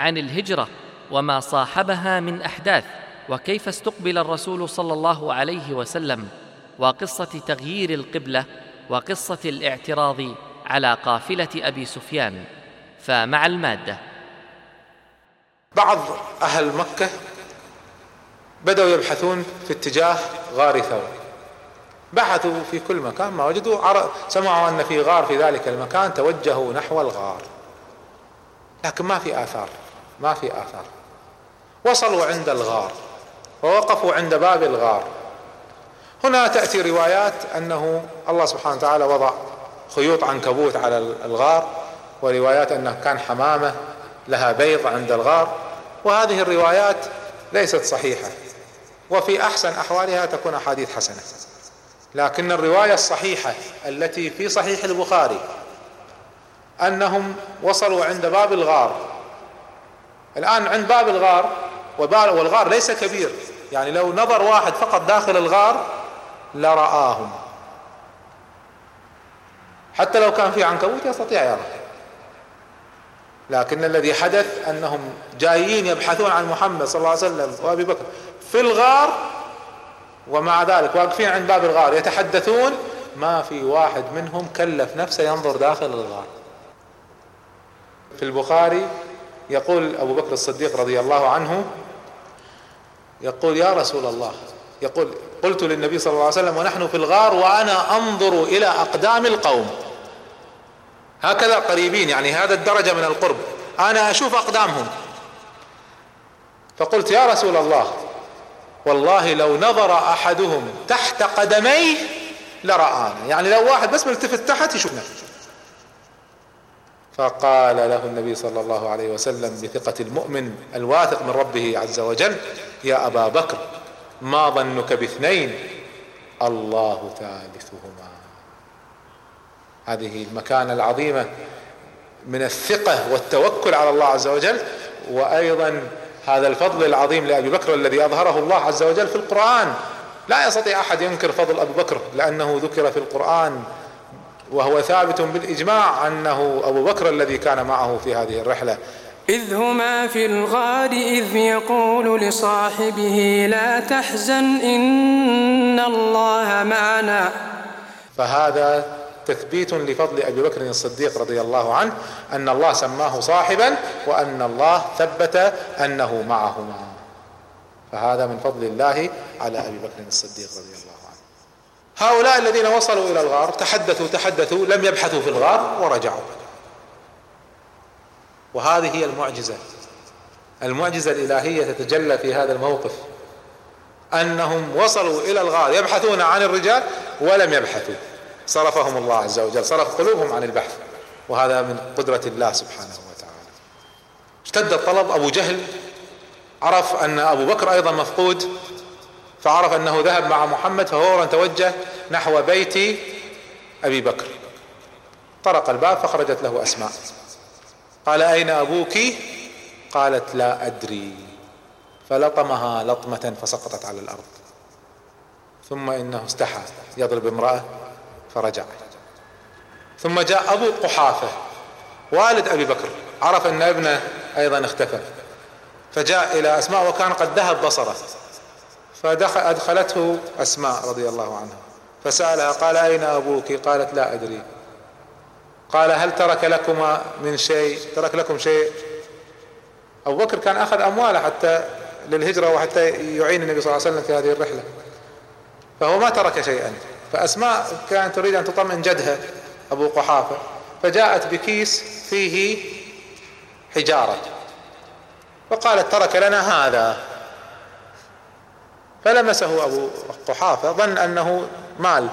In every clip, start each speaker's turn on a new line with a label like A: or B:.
A: عن الهجرة وما صاحبها من أحداث وكيف استقبل الرسول صلى الله عليه وسلم وقصة تغيير القبلة وقصة الاعتراض على قافلة أبي سفيان. فمع المادة.
B: بعض أهل مكة بدأوا يبحثون في اتجاه غار ثور. بحثوا في كل مكان ما وجدوا سمعوا أن في غار في ذلك المكان توجهوا نحو الغار. لكن ما في آثار. ما في آثار. وصلوا عند الغار ووقفوا عند باب الغار. هنا تأتي روايات أنه الله سبحانه وتعالى وضع خيوط عنكبوت على الغار وروايات أنه كان حمامة لها بيض عند الغار. وهذه الروايات ليست صحيحة وفي أحسن أحوالها تكون أحاديث حسنة. لكن الرواية الصحيحة التي في صحيح البخاري أنهم وصلوا عند باب الغار الآن عند باب الغار والغار ليس كبير. يعني لو نظر واحد فقط داخل الغار لرآهم. حتى لو كان في عنكبوت يستطيع يرى لكن الذي حدث أنهم جايين يبحثون عن محمد صلى الله عليه وسلم وأبي بكر في الغار ومع ذلك واقفين عند باب الغار يتحدثون ما في واحد منهم كلف نفسه ينظر داخل الغار. في البخاري يقول أبو بكر الصديق رضي الله عنه يقول يا رسول الله يقول قلت للنبي صلى الله عليه وسلم ونحن في الغار وأنا أنظر إلى أقدام القوم. هكذا قريبين يعني هذا الدرجة من القرب. أنا أشوف أقدامهم. فقلت يا رسول الله والله لو نظر أحدهم تحت قدميه لرآنا يعني لو واحد بس ملتفت تحت يشوفنا فقال له النبي صلى الله عليه وسلم بثقة المؤمن الواثق من ربه عز وجل يا أبا بكر ما ظنك باثنين؟ الله ثالثهما. هذه المكانة العظيمة من الثقة والتوكل على الله عز وجل وأيضا هذا الفضل العظيم لأبي بكر الذي أظهره الله عز وجل في القرآن. لا يستطيع أحد ينكر فضل أبي بكر لأنه ذكر في القرآن وهو ثابت بالإجماع أنه أبو بكر الذي كان معه في هذه الرحلة.
C: إذ هما في الغار إذ يقول لصاحبه لا تحزن إن الله معنا.
B: فهذا تثبيت لفضل أبي بكر الصديق رضي الله عنه أن الله سماه صاحبا وأن الله ثبت أنه معهما. فهذا من فضل الله على أبي بكر الصديق رضي الله عنه. هؤلاء الذين وصلوا إلى الغار تحدثوا تحدثوا لم يبحثوا في الغار ورجعوا. وهذه هي المعجزة. المعجزة الإلهية تتجلى في هذا الموقف. أنهم وصلوا إلى الغار يبحثون عن الرجال ولم يبحثوا. صرفهم الله عز وجل صرف قلوبهم عن البحث. وهذا من قدرة الله سبحانه وتعالى. اشتد الطلب أبو جهل عرف أن أبو بكر أيضا مفقود. فعرف أنه ذهب مع محمد ففورا توجه نحو بيت أبي بكر. طرق الباب فخرجت له أسماء. قال أين أبوك؟ قالت لا أدري. فلطمها لطمة فسقطت على الأرض. ثم إنه استحى يضرب امرأة فرجع. ثم جاء أبو قحافة والد أبي بكر. عرف أن ابنه أيضا اختفى. فجاء إلى أسماء وكان قد ذهب بصره. فدخل أدخلته أسماء رضي الله عنها فسألها قال أين أبوك؟ قالت لا أدري. قال هل ترك لكما من شيء؟ ترك لكم شيء؟ أبو بكر كان أخذ أمواله حتى للهجرة وحتى يعين النبي صلى الله عليه وسلم في هذه الرحلة. فهو ما ترك شيئا. فأسماء كانت تريد أن تطمئن جدها أبو قحافة فجاءت بكيس فيه حجارة وقالت ترك لنا هذا. فلمسه أبو قحافة ظن أنه مال.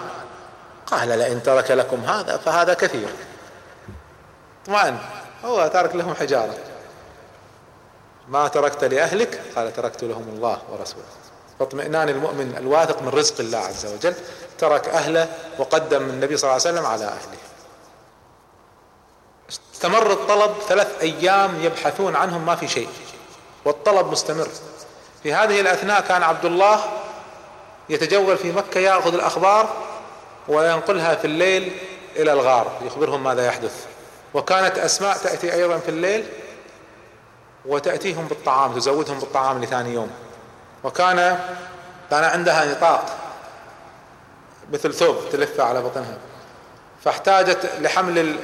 B: قال لئن ترك لكم هذا فهذا كثير. اطمأن هو ترك لهم حجارة. ما تركت لأهلك؟ قال تركت لهم الله ورسوله. فاطمئنان المؤمن الواثق من رزق الله عز وجل ترك أهله وقدم النبي صلى الله عليه وسلم على أهله. استمر الطلب ثلاث أيام يبحثون عنهم ما في شيء والطلب مستمر. في هذه الأثناء كان عبد الله يتجول في مكة يأخذ الأخبار وينقلها في الليل إلى الغار يخبرهم ماذا يحدث. وكانت أسماء تأتي أيضا في الليل وتأتيهم بالطعام تزودهم بالطعام لثاني يوم. وكان كان عندها نطاق مثل ثوب تلفه على بطنها. فاحتاجت لحمل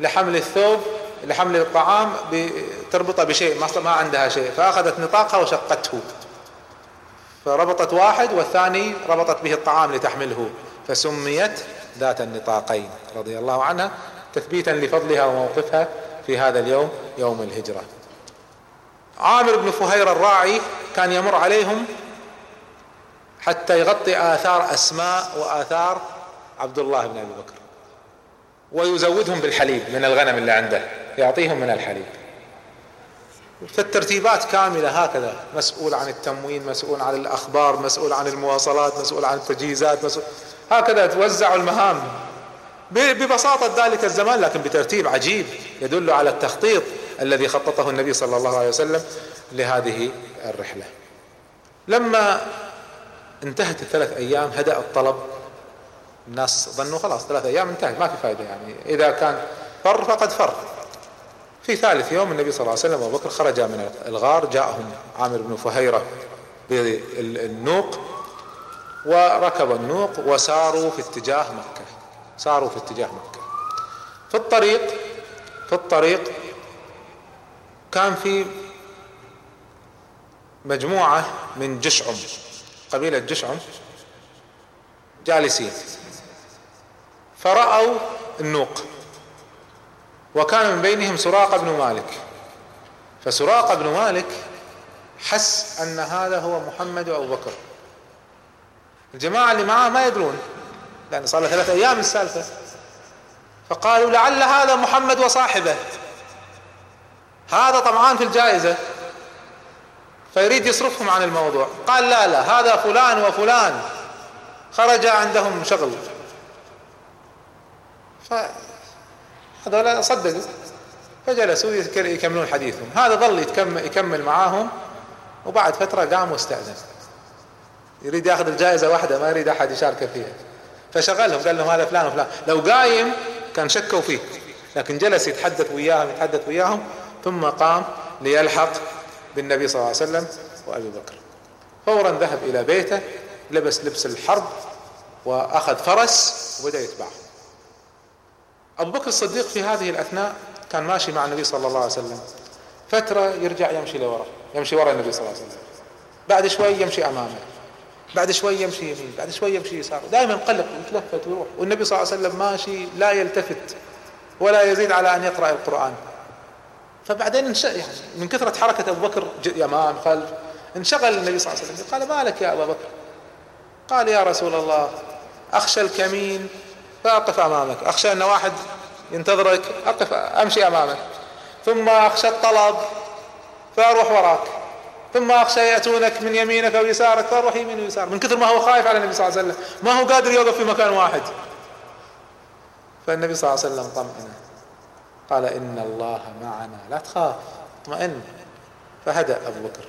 B: لحمل الثوب لحمل الطعام تربطه بشيء ما عندها شيء فأخذت نطاقها وشقته. فربطت واحد والثاني ربطت به الطعام لتحمله. فسميت ذات النطاقين رضي الله عنها تثبيتا لفضلها وموقفها في هذا اليوم يوم الهجرة. عامر بن فهير الراعي كان يمر عليهم حتى يغطي آثار أسماء وآثار عبد الله بن أبي بكر. ويزودهم بالحليب من الغنم اللي عنده يعطيهم من الحليب. فالترتيبات كاملة هكذا. مسؤول عن التموين مسؤول عن الأخبار مسؤول عن المواصلات مسؤول عن التجهيزات مسؤول هكذا توزعوا المهام. ببساطة ذلك الزمان لكن بترتيب عجيب يدل على التخطيط الذي خططه النبي صلى الله عليه وسلم لهذه الرحلة. لما انتهت الثلاث أيام هدأ الطلب. الناس ظنوا خلاص ثلاث أيام انتهت ما في فائدة يعني. إذا كان فر فقد فر. في ثالث يوم النبي صلى الله عليه وسلم وابو بكر خرج من الغار جاءهم عامر بن فهيرة بالنوق وركب النوق وساروا في اتجاه مكة ساروا في اتجاه مكة. في الطريق في الطريق كان في مجموعة من جشعم قبيلة جشعم جالسين فرأوا النوق. وكان من بينهم سراقة بن مالك. فسراقة بن مالك حس أن هذا هو محمد وأبو بكر. الجماعة اللي معاه ما يدرون لأن صار له ثلاثة أيام السالفة. فقالوا لعل هذا محمد وصاحبه. هذا طمعان في الجائزة. فيريد يصرفهم عن الموضوع. قال لا لا هذا فلان وفلان. خرج عندهم شغل. هذول صدقوا فجلسوا يكملون حديثهم. هذا ظل يكمل, معاهم وبعد فترة قام واستأذن. يريد ياخذ الجائزة واحدة ما يريد أحد يشارك فيها. فشغلهم قال لهم هذا فلان وفلان. لو قايم كان شكوا فيه لكن جلس يتحدث وياهم يتحدث وياهم ثم قام ليلحق بالنبي صلى الله عليه وسلم وأبي بكر. فورا ذهب إلى بيته لبس لبس الحرب وأخذ فرس وبدأ يتبعه أبو بكر الصديق في هذه الأثناء كان ماشي مع النبي صلى الله عليه وسلم. فترة يرجع يمشي لورا يمشي ورا النبي صلى الله عليه وسلم. بعد شوي يمشي أمامه بعد شوي يمشي يمين بعد شوي يمشي يسار. دائما قلق يتلفت ويروح. والنبي صلى الله عليه وسلم ماشي لا يلتفت ولا يزيد على أن يقرأ القرآن. فبعدين. يعني من كثرة حركة أبو بكر يمام خلف انشغل النبي صلى الله عليه وسلم. قال ما لك يا أبا بكر؟ قال يا رسول الله أخشى الكمين فأقف أمامك. أخشى أن واحد ينتظرك. أقف أمشي أمامك. ثم أخشى الطلب فأروح وراك. ثم أخشى يأتونك من يمينك أو يسارك فأروح يمين ويسار من كثر ما هو خايف على النبي صلى الله عليه وسلم. ما هو قادر يوقف في مكان واحد. فالنبي صلى الله عليه وسلم طمئنه قال إن الله معنا. لا تخاف اطمئن. فهدأ أبو بكر.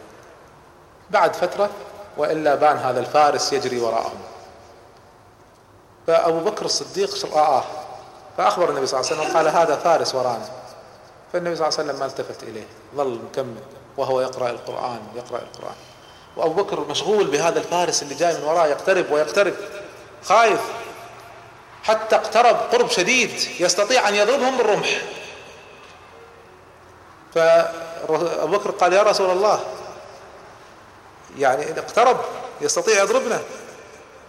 B: بعد فترة وإلا بان هذا الفارس يجري وراءهم. فأبو بكر الصديق رآه فأخبر النبي صلى الله عليه وسلم قال هذا فارس ورانا. فالنبي صلى الله عليه وسلم ما التفت إليه ظل مكمل وهو يقرأ القرآن يقرأ القرآن. وأبو بكر مشغول بهذا الفارس اللي جاي من وراه يقترب ويقترب خايف. حتى اقترب قرب شديد يستطيع أن يضربهم بالرمح. فأبو بكر قال يا رسول الله. يعني اقترب يستطيع يضربنا.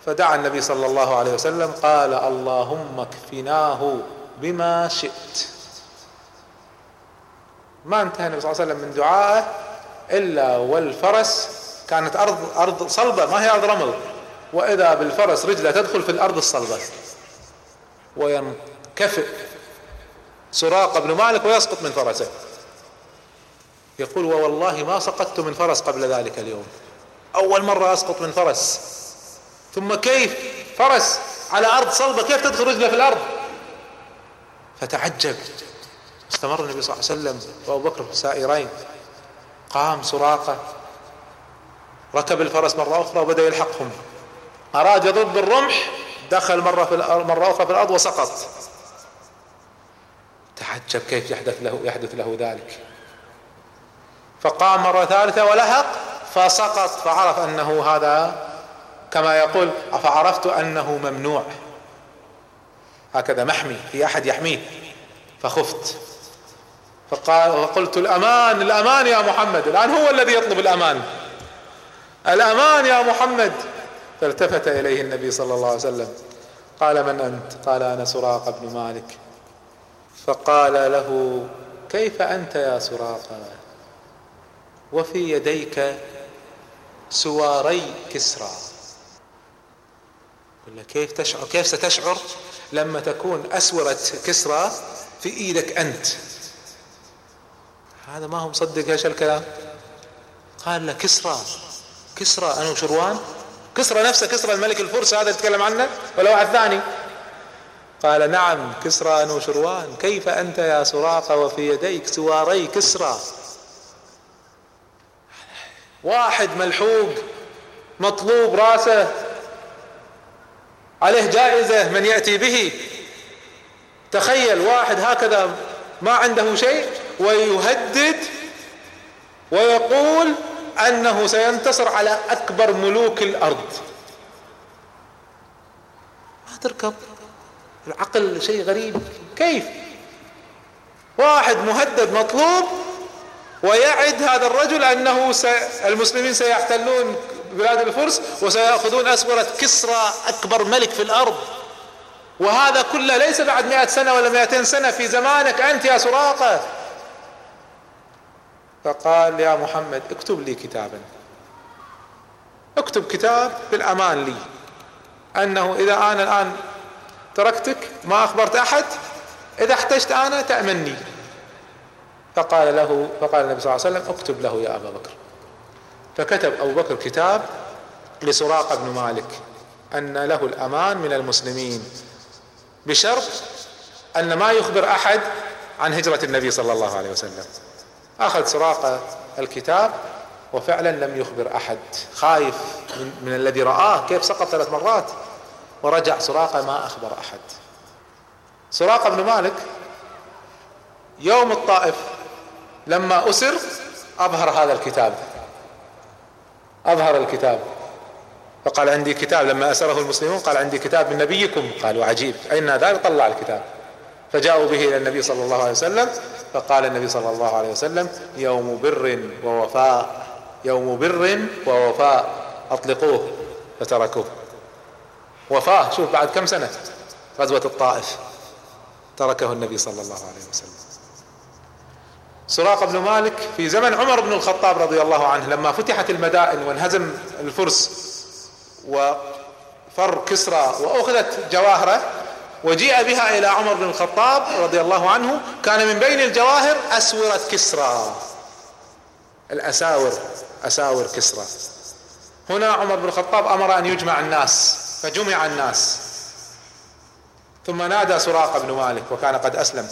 B: فدعا النبي صلى الله عليه وسلم قال اللهم اكفناه بما شئت. ما انتهى النبي صلى الله عليه وسلم من دعائه إلا والفرس كانت أرض أرض صلبة ما هي أرض رمل. وإذا بالفرس رجلة تدخل في الأرض الصلبة. وينكفئ سراقه بن مالك ويسقط من فرسه. يقول ووالله ما سقطت من فرس قبل ذلك اليوم. أول مرة أسقط من فرس. ثم كيف؟ فرس على أرض صلبة كيف تدخل رجلة في الأرض؟ فتعجب. استمر النبي صلى الله عليه وسلم وأبو بكر سائرين قام سراقة ركب الفرس مرة أخرى وبدأ يلحقهم. أراد يضرب بالرمح دخل مرة في الأرض مرة أخرى في الأرض وسقط. تعجب كيف يحدث له يحدث له ذلك. فقام مرة ثالثة ولحق فسقط. فعرف أنه هذا كما يقول فعرفت أنه ممنوع؟ هكذا محمي في أحد يحميه. فخفت. فقال وقلت الأمان الأمان يا محمد. الآن هو الذي يطلب الأمان. الأمان يا محمد. فالتفت إليه النبي صلى الله عليه وسلم. قال من أنت؟ قال أنا سراقة بن مالك. فقال له كيف أنت يا سراقة وفي يديك سواري كسرى. ولا كيف تشعر كيف ستشعر لما تكون أسورة كسرى في إيدك أنت؟ هذا ما هو مصدق إيش الكلام. قال له كسرى. كسرى أنوشروان كسرى نفسه كسرى الملك الفرس هذا يتكلم عنه؟ ولا واحد ثاني؟ قال نعم كسرى أنوشروان كيف أنت يا سراقة وفي يديك سواري كسرى؟ واحد ملحوق مطلوب راسه عليه جائزة من يأتي به. تخيل واحد هكذا ما عنده شيء ويهدد ويقول أنه سينتصر على أكبر ملوك الأرض. ما تركب؟ العقل شيء غريب. كيف؟ واحد مهدد مطلوب ويعد هذا الرجل أنه المسلمين سيحتلون بلاد الفرس وسيأخذون أسورة كسرى أكبر ملك في الأرض. وهذا كله ليس بعد مئة سنة ولا مئتين سنة في زمانك أنت يا سراقة. فقال يا محمد اكتب لي كتابا. اكتب كتاب بالأمان لي. أنه إذا أنا الآن تركتك ما أخبرت أحد إذا احتجت أنا تأمني فقال له فقال النبي صلى الله عليه وسلم اكتب له يا أبا بكر. فكتب أبو بكر كتاب لسراقة بن مالك أن له الأمان من المسلمين بشرط أن ما يخبر أحد عن هجرة النبي صلى الله عليه وسلم. أخذ سراقة الكتاب وفعلا لم يخبر أحد. خايف من, من الذي رآه كيف سقط ثلاث مرات؟ ورجع سراقة ما أخبر أحد. سراقة بن مالك يوم الطائف لما أسر أظهر هذا الكتاب. أظهر الكتاب. فقال عندي كتاب لما أسره المسلمون قال عندي كتاب من نبيكم. قالوا عجيب أين ذلك طلع الكتاب. فجاءوا به إلى النبي صلى الله عليه وسلم فقال النبي صلى الله عليه وسلم يوم بر ووفاء يوم بر ووفاء أطلقوه فتركوه. وفاه شوف بعد كم سنة؟ غزوة الطائف تركه النبي صلى الله عليه وسلم. سراقة بن مالك في زمن عمر بن الخطاب رضي الله عنه لما فتحت المدائن وانهزم الفرس وفر كسرى وأخذت جواهره وجيء بها إلى عمر بن الخطاب رضي الله عنه كان من بين الجواهر أسورة كسرى الأساور أساور كسرى. هنا عمر بن الخطاب أمر أن يجمع الناس فجمع الناس. ثم نادى سراقة بن مالك وكان قد أسلم.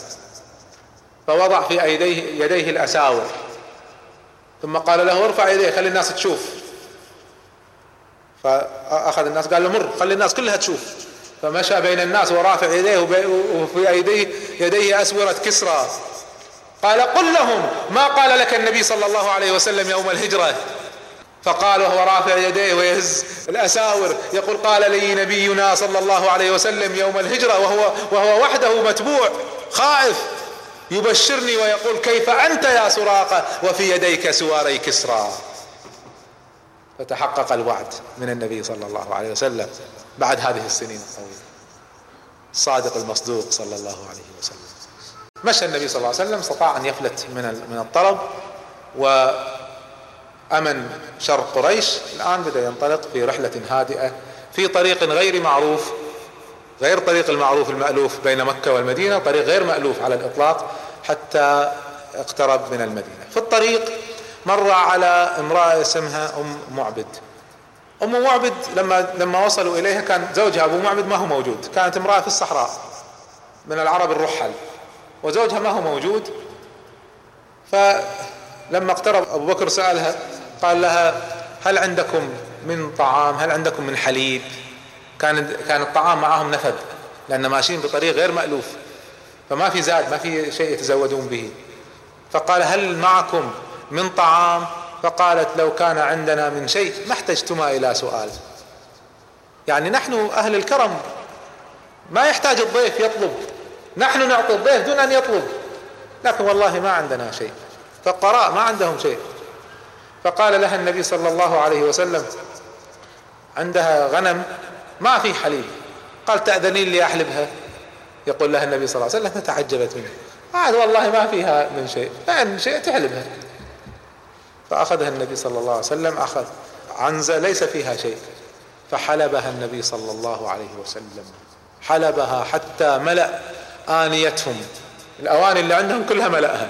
B: فوضع في ايديه يديه الأساور. ثم قال له ارفع يديه خلي الناس تشوف. فأخذ الناس قال له مر خلي الناس كلها تشوف. فمشى بين الناس ورافع يديه وفي ايديه يديه أسورة كسرى. قال قل لهم ما قال لك النبي صلى الله عليه وسلم يوم الهجرة؟ فقال وهو رافع يديه ويهز الأساور يقول قال لي نبينا صلى الله عليه وسلم يوم الهجرة وهو وهو وحده متبوع خائف. يبشرني ويقول كيف أنت يا سراقة وفي يديك سواري كسرى. فتحقق الوعد من النبي صلى الله عليه وسلم بعد هذه السنين الطويلة. الصادق المصدوق صلى الله عليه وسلم. مشى النبي صلى الله عليه وسلم استطاع أن يفلت من من الطلب وأمن شر قريش. الآن بدأ ينطلق في رحلة هادئة في طريق غير معروف غير طريق المعروف المألوف بين مكة والمدينة طريق غير مألوف على الإطلاق. حتى اقترب من المدينة. في الطريق مر على امرأة اسمها أم معبد. أم معبد لما لما وصلوا إليها كان زوجها أبو معبد ما هو موجود. كانت امرأة في الصحراء من العرب الرحل. وزوجها ما هو موجود. فلما اقترب أبو بكر سألها قال لها هل عندكم من طعام؟ هل عندكم من حليب؟ كان كان الطعام معهم نفد لأن ماشيين بطريق غير مألوف. فما في زاد ما في شيء يتزودون به. فقال هل معكم من طعام؟ فقالت لو كان عندنا من شيء ما احتجتما إلى سؤال. يعني نحن أهل الكرم ما يحتاج الضيف يطلب. نحن نعطي الضيف دون أن يطلب. لكن والله ما عندنا شيء. فالقراء ما عندهم شيء. فقال لها النبي صلى الله عليه وسلم عندها غنم ما في حليب. قال تأذنين لي أحلبها؟ يقول لها النبي صلى الله عليه وسلم فتعجبت منه قال والله ما فيها من شيء. فإن شيء تحلبها فأخذها النبي صلى الله عليه وسلم أخذ عنزة ليس فيها شيء. فحلبها النبي صلى الله عليه وسلم. حلبها حتى ملأ آنيتهم. الأواني اللي عندهم كلها ملأها.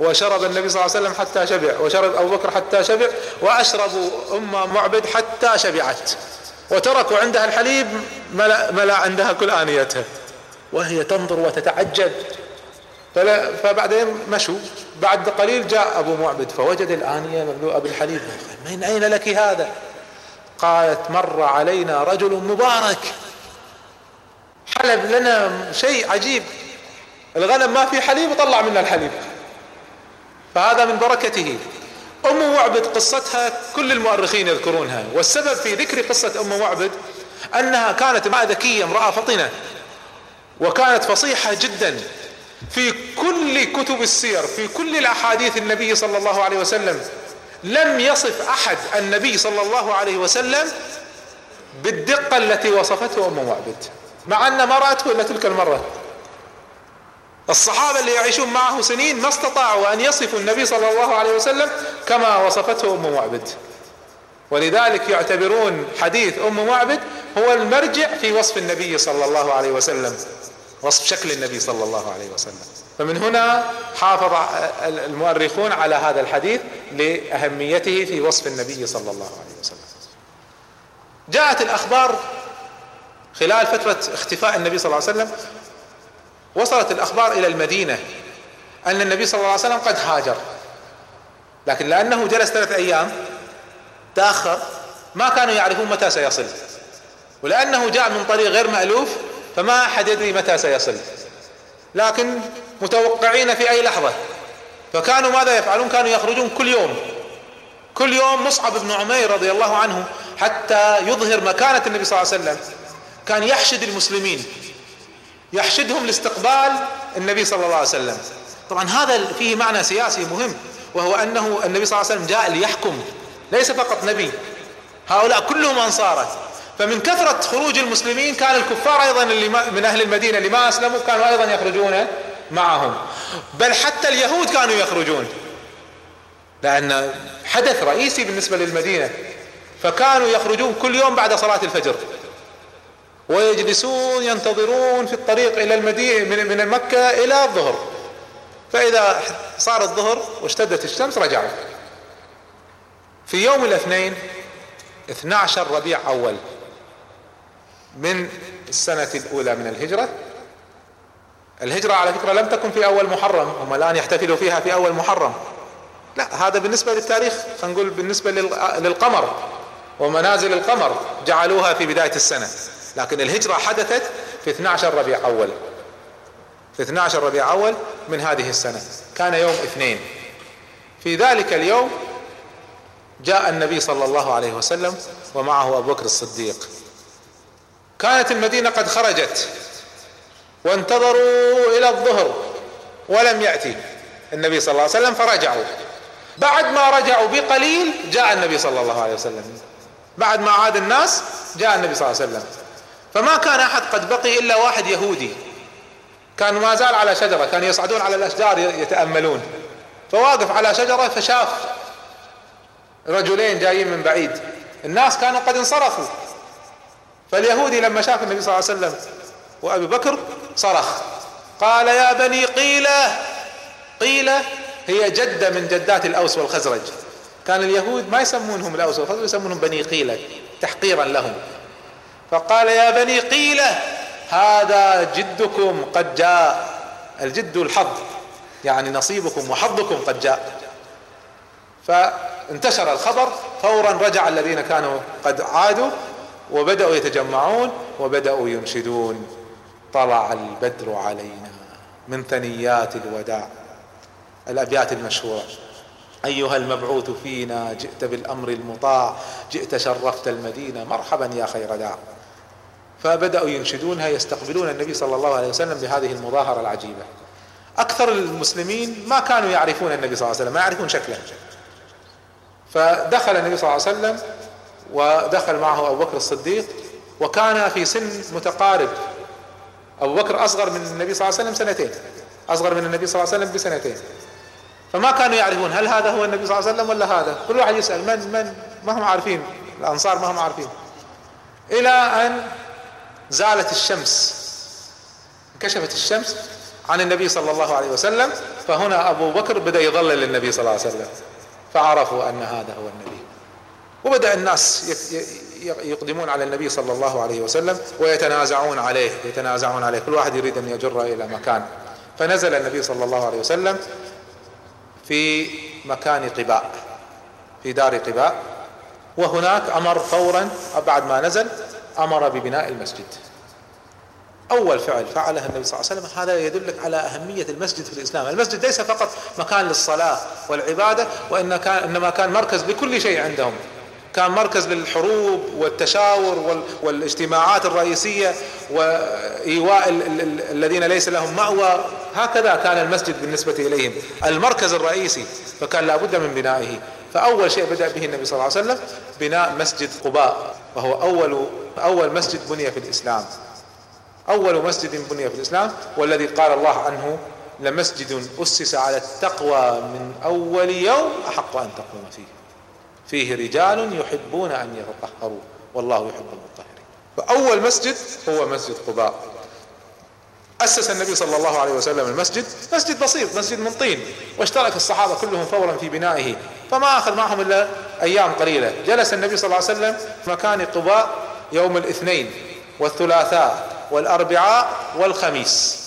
B: وشرب النبي صلى الله عليه وسلم حتى شبع. وشرب أبو بكر حتى شبع. وأشربوا أم معبد حتى شبعت. وتركوا عندها الحليب ملأ, ملأ عندها كل آنيتها. وهي تنظر وتتعجب. فبعدين مشوا. بعد قليل جاء أبو معبد فوجد الآنية مملوءة بالحليب من أين لك هذا؟ قالت مر علينا رجل مبارك. حلب لنا شيء عجيب. الغنم ما في حليب وطلع منا الحليب. فهذا من بركته. أم معبد قصتها كل المؤرخين يذكرونها. والسبب في ذكر قصة أم معبد أنها كانت امرأة ذكية امرأة فطنة. وكانت فصيحة جدا في كل كتب السير في كل الأحاديث النبي صلى الله عليه وسلم. لم يصف أحد النبي صلى الله عليه وسلم بالدقة التي وصفته أم معبد مع أن ما رأته إلا تلك المرة. الصحابة اللي يعيشون معه سنين ما استطاعوا أن يصفوا النبي صلى الله عليه وسلم كما وصفته أم معبد. ولذلك يعتبرون حديث أم معبد هو المرجع في وصف النبي صلى الله عليه وسلم. وصف شكل النبي صلى الله عليه وسلم. فمن هنا حافظ المؤرخون على هذا الحديث لأهميته في وصف النبي صلى الله عليه وسلم. جاءت الأخبار خلال فترة اختفاء النبي صلى الله عليه وسلم وصلت الأخبار إلى المدينة أن النبي صلى الله عليه وسلم قد هاجر. لكن لأنه جلس ثلاث أيام تأخر ما كانوا يعرفون متى سيصل. ولأنه جاء من طريق غير مألوف فما أحد يدري متى سيصل. لكن متوقعين في أي لحظة. فكانوا ماذا يفعلون؟ كانوا يخرجون كل يوم. كل يوم مصعب بن عمير رضي الله عنه حتى يظهر مكانة النبي صلى الله عليه وسلم. كان يحشد المسلمين. يحشدهم لاستقبال النبي صلى الله عليه وسلم. طبعا هذا فيه معنى سياسي مهم وهو أنه النبي صلى الله عليه وسلم جاء ليحكم ليس فقط نبي. هؤلاء كلهم انصاره فمن كثرة خروج المسلمين كان الكفار أيضا اللي من أهل المدينة اللي ما أسلموا كانوا أيضا يخرجون معهم. بل حتى اليهود كانوا يخرجون لأن حدث رئيسي بالنسبة للمدينة. فكانوا يخرجون كل يوم بعد صلاة الفجر ويجلسون ينتظرون في الطريق إلى المدينة من مكة إلى الظهر. فإذا صار الظهر واشتدت الشمس رجعوا. في يوم الاثنين 12 ربيع أول من السنة الأولى من الهجرة. الهجرة على فكرة لم تكن في أول محرم هم الآن يحتفلوا فيها في أول محرم. لا هذا بالنسبة للتاريخ خلينا نقول بالنسبة للقمر ومنازل القمر جعلوها في بداية السنة. لكن الهجرة حدثت في 12 ربيع أول. في 12 ربيع أول من هذه السنة. كان يوم اثنين. في ذلك اليوم جاء النبي صلى الله عليه وسلم ومعه أبو بكر الصديق. كانت المدينة قد خرجت وانتظروا إلى الظهر ولم يأتي النبي صلى الله عليه وسلم فرجعوا بعد ما رجعوا بقليل جاء النبي صلى الله عليه وسلم. بعد ما عاد الناس جاء النبي صلى الله عليه وسلم. فما كان أحد قد بقي إلا واحد يهودي. كان ما زال على شجرة كانوا يصعدون على الأشجار يتأملون. فواقف على شجرة فشاف رجلين جايين من بعيد. الناس كانوا قد انصرفوا. فاليهودي لما شاف النبي صلى الله عليه وسلم وأبي بكر صرخ قال يا بني قيلة قيل هي جدة من جدات الأوس والخزرج. كان اليهود ما يسمونهم الأوس والخزرج يسمونهم بني قيلة تحقيرا لهم. فقال يا بني قيلة هذا جدكم قد جاء الجد الحظ يعني نصيبكم وحظكم قد جاء. فانتشر الخبر فورا رجع الذين كانوا قد عادوا وبدأوا يتجمعون وبدأوا ينشدون. طلع البدر علينا من ثنيات الوداع الأبيات المشهورة. أيها المبعوث فينا جئت بالأمر المطاع جئت شرفت المدينة. مرحبا يا خير داع. فبدأوا ينشدونها يستقبلون النبي صلى الله عليه وسلم بهذه المظاهرة العجيبة. أكثر المسلمين ما كانوا يعرفون النبي صلى الله عليه وسلم ما يعرفون شكله. فدخل النبي صلى الله عليه وسلم ودخل معه أبو بكر الصديق وكان في سن متقارب. أبو بكر أصغر من النبي صلى الله عليه وسلم سنتين أصغر من النبي صلى الله عليه وسلم بسنتين. فما كانوا يعرفون هل هذا هو النبي صلى الله عليه وسلم ولا هذا. كل واحد يسأل من من؟ ما هم عارفين. الأنصار ما هم عارفين. إلى أن زالت الشمس. انكشفت الشمس عن النبي صلى الله عليه وسلم فهنا أبو بكر بدأ يظلل النبي صلى الله عليه وسلم. فعرفوا أن هذا هو النبي. وبدأ الناس يقدمون على النبي صلى الله عليه وسلم ويتنازعون عليه يتنازعون عليه. كل واحد يريد أن يجر إلى مكان. فنزل النبي صلى الله عليه وسلم في مكان قباء في دار قباء. وهناك أمر فورا بعد ما نزل أمر ببناء المسجد. أول فعل فعله النبي صلى الله عليه وسلم هذا يدلك على أهمية المسجد في الإسلام. المسجد ليس فقط مكان للصلاة والعبادة وإن كان إنما كان مركز لكل شيء عندهم. كان مركز للحروب والتشاور والاجتماعات الرئيسية وإيواء الذين ليس لهم مأوى. هكذا كان المسجد بالنسبة إليهم. المركز الرئيسي فكان لابد من بنائه. فأول شيء بدأ به النبي صلى الله عليه وسلم بناء مسجد قباء وهو أول أول مسجد بني في الإسلام. أول مسجد بني في الإسلام والذي قال الله عنه لمسجد أسس على التقوى من أول يوم أحق أن تقوم فيه. فيه رجال يحبون أن يتطهروا. والله يحب المطهرين. فأول مسجد هو مسجد قباء. أسس النبي صلى الله عليه وسلم المسجد. مسجد بسيط مسجد من طين. واشترك الصحابة كلهم فورا في بنائه. فما أخذ معهم إلا أيام قليلة. جلس النبي صلى الله عليه وسلم في مكان قباء يوم الاثنين والثلاثاء والأربعاء والخميس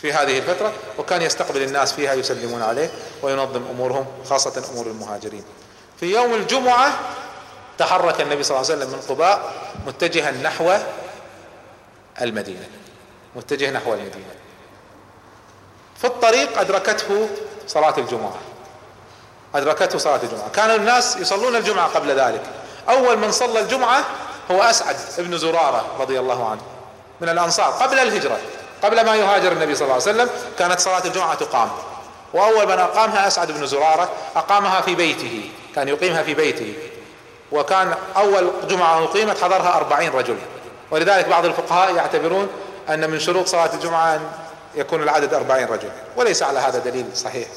B: في هذه الفترة. وكان يستقبل الناس فيها يسلمون عليه وينظم أمورهم خاصة أمور المهاجرين. في يوم الجمعة تحرك النبي صلى الله عليه وسلم من قباء متجها نحو المدينة متجه نحو المدينة. في الطريق أدركته صلاة الجمعة أدركته صلاة الجمعة. كان الناس يصلون الجمعة قبل ذلك. أول من صلى الجمعة هو أسعد بن زرارة رضي الله عنه من الأنصار قبل الهجرة قبل ما يهاجر النبي صلى الله عليه وسلم كانت صلاة الجمعة تقام. وأول من أقامها أسعد بن زرارة أقامها في بيته. كان يقيمها في بيته. وكان أول جمعة أقيمت حضرها أربعين رجل. ولذلك بعض الفقهاء يعتبرون أن من شروط صلاة الجمعة أن يكون العدد أربعين رجل. وليس على هذا دليل صحيح.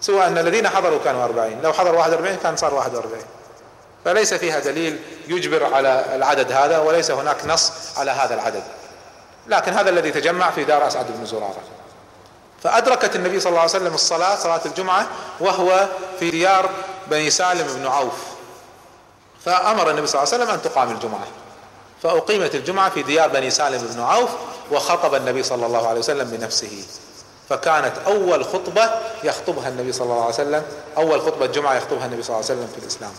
B: سوى أن الذين حضروا كانوا أربعين. لو حضر واحد أربعين كان صار واحد وأربعين. فليس فيها دليل يجبر على العدد هذا وليس هناك نص على هذا العدد. لكن هذا الذي تجمع في دار أسعد بن زرارة. فأدركت النبي صلى الله عليه وسلم الصلاة صلاة الجمعة وهو في ديار بني سالم بن عوف. فأمر النبي صلى الله عليه وسلم أن تقام الجمعة. فأقيمت الجمعة في ديار بني سالم بن عوف وخطب النبي صلى الله عليه وسلم بنفسه. فكانت أول خطبة يخطبها النبي صلى الله عليه وسلم أول خطبة جمعة يخطبها النبي صلى الله عليه وسلم في الإسلام.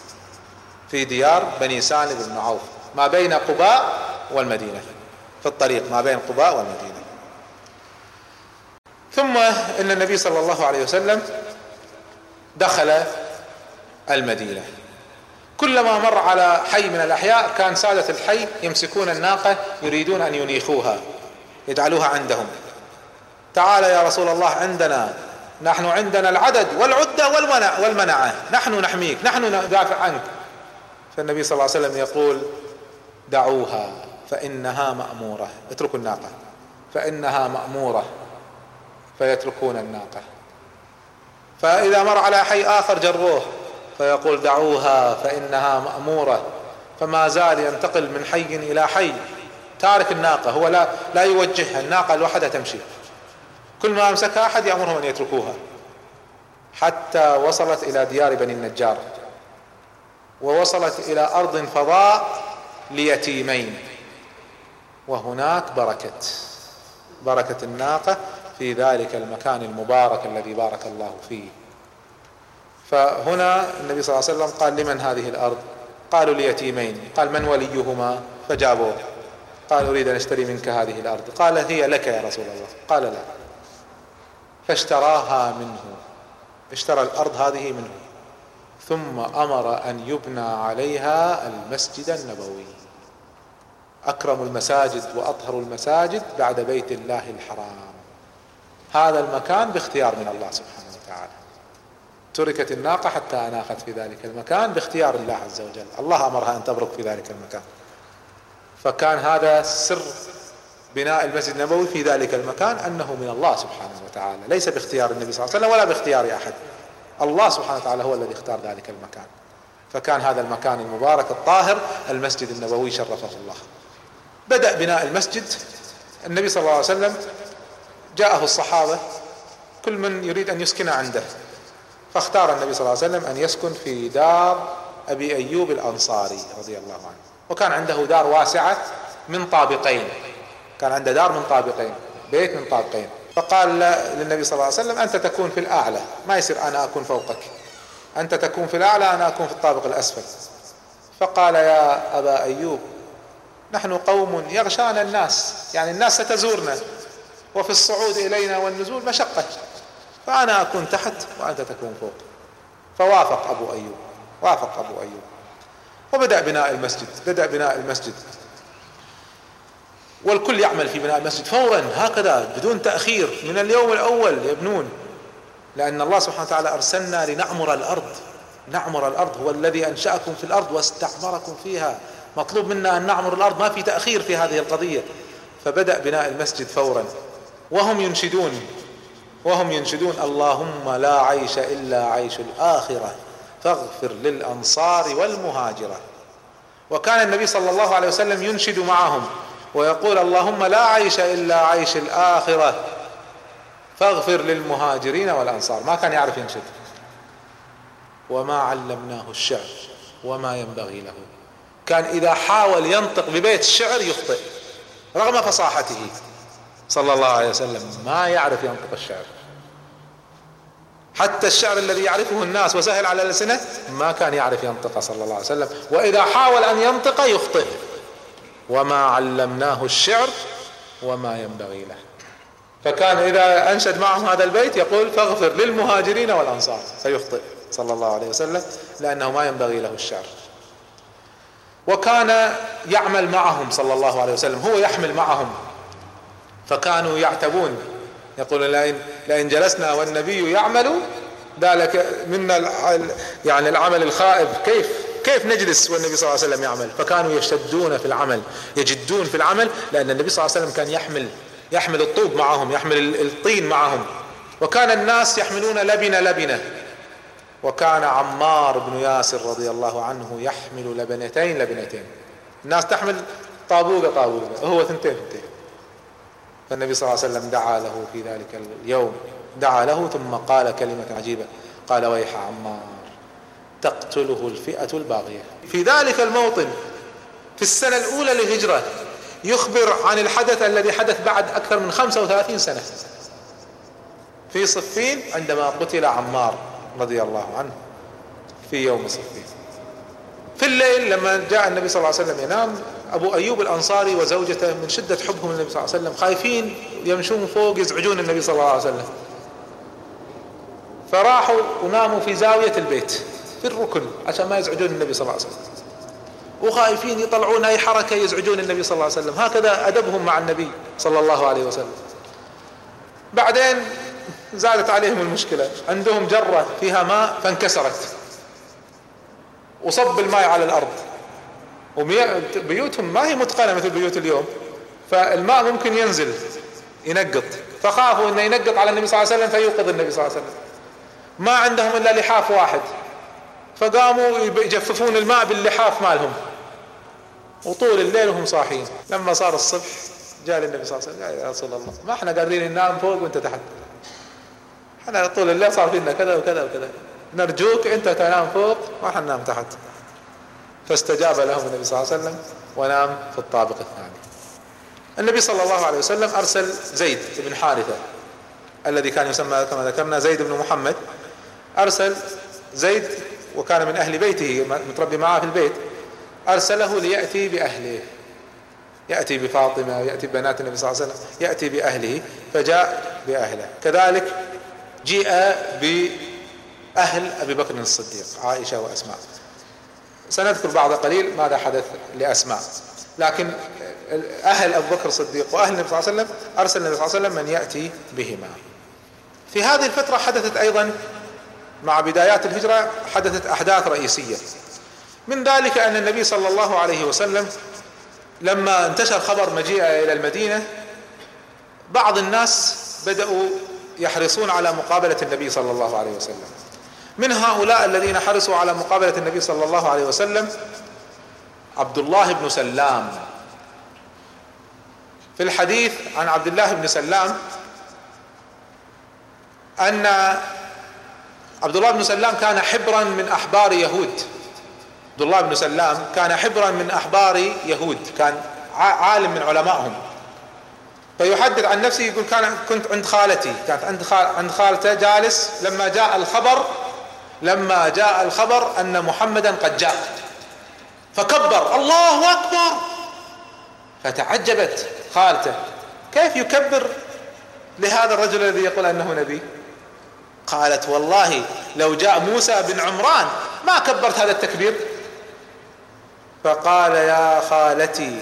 B: في ديار بني سالم بن عوف ما بين قباء والمدينة. في الطريق ما بين قباء والمدينة. ثم إن النبي صلى الله عليه وسلم دخل المدينة. كلما مر على حي من الأحياء كان سادة الحي يمسكون الناقة يريدون أن ينيخوها يجعلوها عندهم. تعال يا رسول الله عندنا نحن عندنا العدد والعدة والمنع والمنعة. نحن نحميك نحن ندافع عنك. فالنبي صلى الله عليه وسلم يقول دعوها فإنها مأمورة. اتركوا الناقة. فإنها مأمورة فيتركون الناقة. فإذا مر على حي آخر جروه فيقول دعوها فإنها مأمورة. فما زال ينتقل من حي إلى حي. تارك الناقة هو لا لا يوجهها الناقة لوحدها تمشي. كل ما أمسكها أحد يأمرهم أن يتركوها. حتى وصلت إلى ديار بني النجار. ووصلت إلى أرض فضاء ليتيمين. وهناك بركت بركة الناقة في ذلك المكان المبارك الذي بارك الله فيه. فهنا النبي صلى الله عليه وسلم قال لمن هذه الأرض؟ قالوا ليتيمين. قال من وليهما؟ فجابوه قال أريد أن أشتري منك هذه الأرض. قال هي لك يا رسول الله. قال لا. فاشتراها منه. اشترى الأرض هذه منه. ثم أمر أن يبنى عليها المسجد النبوي. أكرم المساجد وأطهر المساجد بعد بيت الله الحرام. هذا المكان باختيار من الله سبحانه. تركت الناقة حتى أناخت في ذلك المكان باختيار الله عز وجل. الله أمرها أن تبرك في ذلك المكان. فكان هذا سر بناء المسجد النبوي في ذلك المكان أنه من الله سبحانه وتعالى. ليس باختيار النبي صلى الله عليه وسلم ولا باختيار أحد. الله سبحانه وتعالى هو الذي اختار ذلك المكان. فكان هذا المكان المبارك الطاهر المسجد النبوي شرفه الله. بدأ بناء المسجد. النبي صلى الله عليه وسلم جاءه الصحابة. كل من يريد أن يسكن عنده. فاختار النبي صلى الله عليه وسلم أن يسكن في دار أبي أيوب الأنصاري رضي الله عنه. وكان عنده دار واسعة من طابقين. كان عنده دار من طابقين بيت من طابقين. فقال للنبي صلى الله عليه وسلم أنت تكون في الأعلى ما يصير أنا أكون فوقك. أنت تكون في الأعلى أنا أكون في الطابق الأسفل. فقال يا أبا أيوب نحن قوم يغشانا الناس يعني الناس ستزورنا. وفي الصعود إلينا والنزول مشقة. فأنا أكون تحت وأنت تكون فوق. فوافق أبو أيوب. وافق أبو أيوب. وبدأ بناء المسجد. بدأ بناء المسجد. والكل يعمل في بناء المسجد فورا هكذا بدون تأخير من اليوم الأول يبنون لأن الله سبحانه وتعالى أرسلنا لنعمر الأرض. نعمر الأرض هو الذي أنشأكم في الأرض واستعمركم فيها. مطلوب منا أن نعمر الأرض ما في تأخير في هذه القضية. فبدأ بناء المسجد فورا. وهم ينشدون. وهم ينشدون اللهم لا عيش إلا عيش الآخرة فاغفر للأنصار والمهاجرة. وكان النبي صلى الله عليه وسلم ينشد معهم ويقول اللهم لا عيش إلا عيش الآخرة فاغفر للمهاجرين والأنصار. ما كان يعرف ينشد. وما علمناه الشعر وما ينبغي له. كان إذا حاول ينطق ببيت الشعر يخطئ رغم فصاحته. صلى الله عليه وسلم ما يعرف ينطق الشعر. حتى الشعر الذي يعرفه الناس وسهل على الألسنة ما كان يعرف ينطق صلى الله عليه وسلم. وإذا حاول أن ينطق يخطئ. وما علمناه الشعر وما ينبغي له. فكان إذا أنشد معهم هذا البيت يقول فاغفر للمهاجرين والأنصار سيخطئ صلى الله عليه وسلم لأنه ما ينبغي له الشعر. وكان يعمل معهم صلى الله عليه وسلم هو يحمل معهم. فكانوا يعتبون. يقول لئن لئن جلسنا والنبي يعمل ذلك منا يعني العمل الخائب. كيف؟ كيف نجلس والنبي صلى الله عليه وسلم يعمل؟ فكانوا يشتدون في العمل يجدون في العمل لأن النبي صلى الله عليه وسلم كان يحمل يحمل الطوب معهم يحمل الطين معهم. وكان الناس يحملون لبنة لبنة. وكان عمار بن ياسر رضي الله عنه يحمل لبنتين لبنتين. الناس تحمل طابوقة طابوقة وهو ثنتين ثنتين. فالنبي صلى الله عليه وسلم دعا له في ذلك اليوم. دعا له ثم قال كلمة عجيبة قال ويح عمار تقتله الفئة الباغية. في ذلك الموطن في السنة الأولى للهجرة يخبر عن الحدث الذي حدث بعد أكثر من 35 سنة. في صفين عندما قتل عمار رضي الله عنه في يوم صفين. في الليل لما جاء النبي صلى الله عليه وسلم ينام أبو أيوب الأنصاري وزوجته من شدة حبهم للنبي صلى الله عليه وسلم خايفين يمشون فوق يزعجون النبي صلى الله عليه وسلم. فراحوا وناموا في زاوية البيت في الركن عشان ما يزعجون النبي صلى الله عليه وسلم. وخايفين يطلعون أي حركة يزعجون النبي صلى الله عليه وسلم. هكذا أدبهم مع النبي صلى الله عليه وسلم. بعدين زادت عليهم المشكلة عندهم جرة فيها ماء فانكسرت. وصب الماء على الأرض. وبيوتهم ما هي متقنة مثل بيوت اليوم. فالماء ممكن ينزل ينقط. فخافوا إنه ينقط على النبي صلى الله عليه وسلم فيوقظ النبي صلى الله عليه وسلم. ما عندهم إلا لحاف واحد. فقاموا يجففون الماء باللحاف مالهم. وطول الليل وهم صاحيين. لما صار الصبح جاء للنبي صلى الله عليه وسلم يا رسول الله ما إحنا قادرين ننام فوق وأنت تحت. إحنا طول الليل صار فينا كذا وكذا وكذا. نرجوك أنت تنام فوق وإحنا ننام تحت. فاستجاب لهم النبي صلى الله عليه وسلم ونام في الطابق الثاني. النبي صلى الله عليه وسلم أرسل زيد بن حارثة الذي كان يسمى كما ذكرنا زيد بن محمد أرسل زيد وكان من أهل بيته متربي معه في البيت أرسله ليأتي بأهله. يأتي بفاطمة ويأتي ببنات النبي صلى الله عليه وسلم يأتي بأهله فجاء بأهله. كذلك جيء بأهل أبي بكر الصديق عائشة وأسماء. سنذكر بعد قليل ماذا حدث لأسماء. لكن أهل أبو بكر الصديق وأهل النبي صلى الله عليه وسلم أرسل النبي صلى الله عليه وسلم من يأتي بهما. في هذه الفترة حدثت أيضا مع بدايات الهجرة حدثت أحداث رئيسية. من ذلك أن النبي صلى الله عليه وسلم لما انتشر خبر مجيئه إلى المدينة بعض الناس بدأوا يحرصون على مقابلة النبي صلى الله عليه وسلم. من هؤلاء الذين حرصوا على مقابلة النبي صلى الله عليه وسلم عبد الله بن سلام. في الحديث عن عبد الله بن سلام أن عبد الله بن سلام كان حبرا من أحبار يهود. عبد الله بن سلام كان حبرا من أحبار يهود كان عالم من علمائهم. فيحدث عن نفسه يقول كان كنت عند خالتي كانت عند عند خالته جالس لما جاء الخبر لما جاء الخبر أن محمدا قد جاء. فكبر الله أكبر. فتعجبت خالته. كيف يكبر لهذا الرجل الذي يقول أنه نبي؟ قالت والله لو جاء موسى بن عمران ما كبرت هذا التكبير. فقال يا خالتي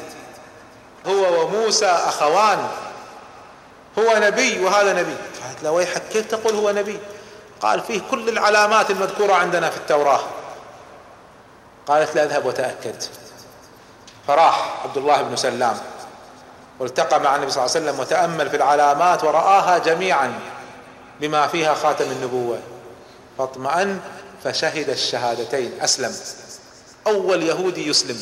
B: هو وموسى أخوان هو نبي وهذا نبي. قالت له ويحك كيف تقول هو نبي؟ قال فيه كل العلامات المذكورة عندنا في التوراة. قالت لا أذهب وتأكد. فراح عبد الله بن سلام والتقى مع النبي صلى الله عليه وسلم وتأمل في العلامات ورآها جميعا بما فيها خاتم النبوة. فاطمأن فشهد الشهادتين. أسلم. أول يهودي يسلم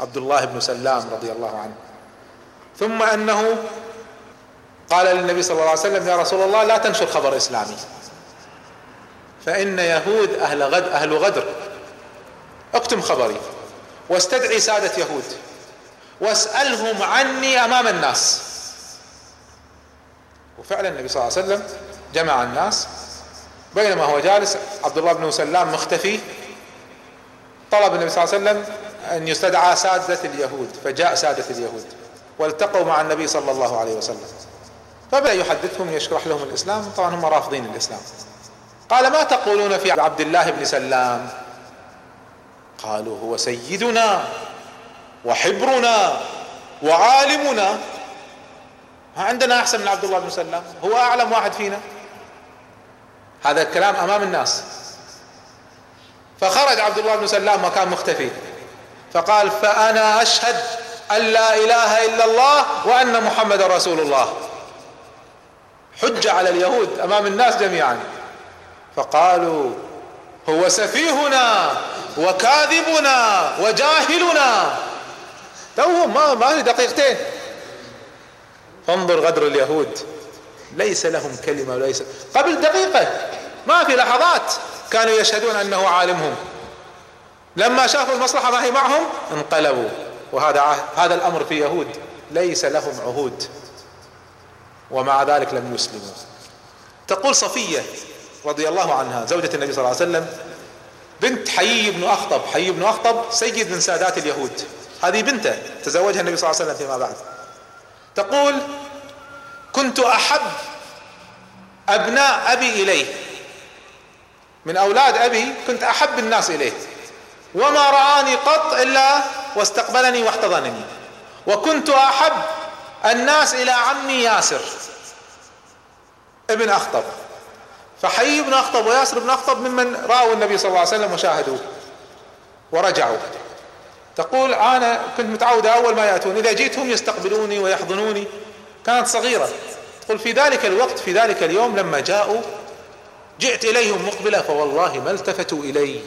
B: عبد الله بن سلام رضي الله عنه. ثم أنه قال للنبي صلى الله عليه وسلم يا رسول الله لا تنشر خبر إسلامي. فإن يهود أهل غد أهل غدر. اكتم خبري. واستدعي سادة يهود. واسألهم عني أمام الناس. وفعلا النبي صلى الله عليه وسلم جمع الناس. بينما هو جالس عبد الله بن سلام مختفي. طلب النبي صلى الله عليه وسلم أن يستدعى سادة اليهود. فجاء سادة اليهود. والتقوا مع النبي صلى الله عليه وسلم. فبدأ يحدثهم يشرح لهم الإسلام. طبعا هم رافضين الإسلام. قال ما تقولون في عبد الله بن سلام؟ قالوا هو سيدنا وحبرنا وعالمنا. عندنا أحسن من عبد الله بن سلام. هو أعلم واحد فينا. هذا الكلام أمام الناس. فخرج عبد الله بن سلام وكان مختفي. فقال فأنا أشهد أن لا إله إلا الله وأن محمد رسول الله. حج على اليهود أمام الناس جميعا. فقالوا هو سفيهنا وكاذبنا وجاهلنا. توهم ما ما دقيقتين. فانظر غدر اليهود. ليس لهم كلمة وليس قبل دقيقة. ما في لحظات كانوا يشهدون أنه عالمهم. لما شافوا المصلحة ما هي معهم انقلبوا. وهذا هذا الأمر في يهود. ليس لهم عهود. ومع ذلك لم يسلموا. تقول صفية رضي الله عنها زوجة النبي صلى الله عليه وسلم بنت حيي بن أخطب. حيي بن أخطب سيد من سادات اليهود. هذه بنته تزوجها النبي صلى الله عليه وسلم فيما بعد. تقول كنت أحب أبناء أبي إليه. من أولاد أبي كنت أحب الناس إليه. وما رآني قط إلا واستقبلني واحتضنني. وكنت أحب الناس إلى عمي ياسر ابن أخطب. فحي بن أخطب وياسر بن أخطب ممن راوا النبي صلى الله عليه وسلم وشاهدوه ورجعوا. تقول أنا كنت متعودة أول ما يأتون إذا جيتهم يستقبلوني ويحضنوني. كانت صغيرة. تقول في ذلك الوقت في ذلك اليوم لما جاءوا جئت إليهم مقبلة فوالله ما التفتوا إلي.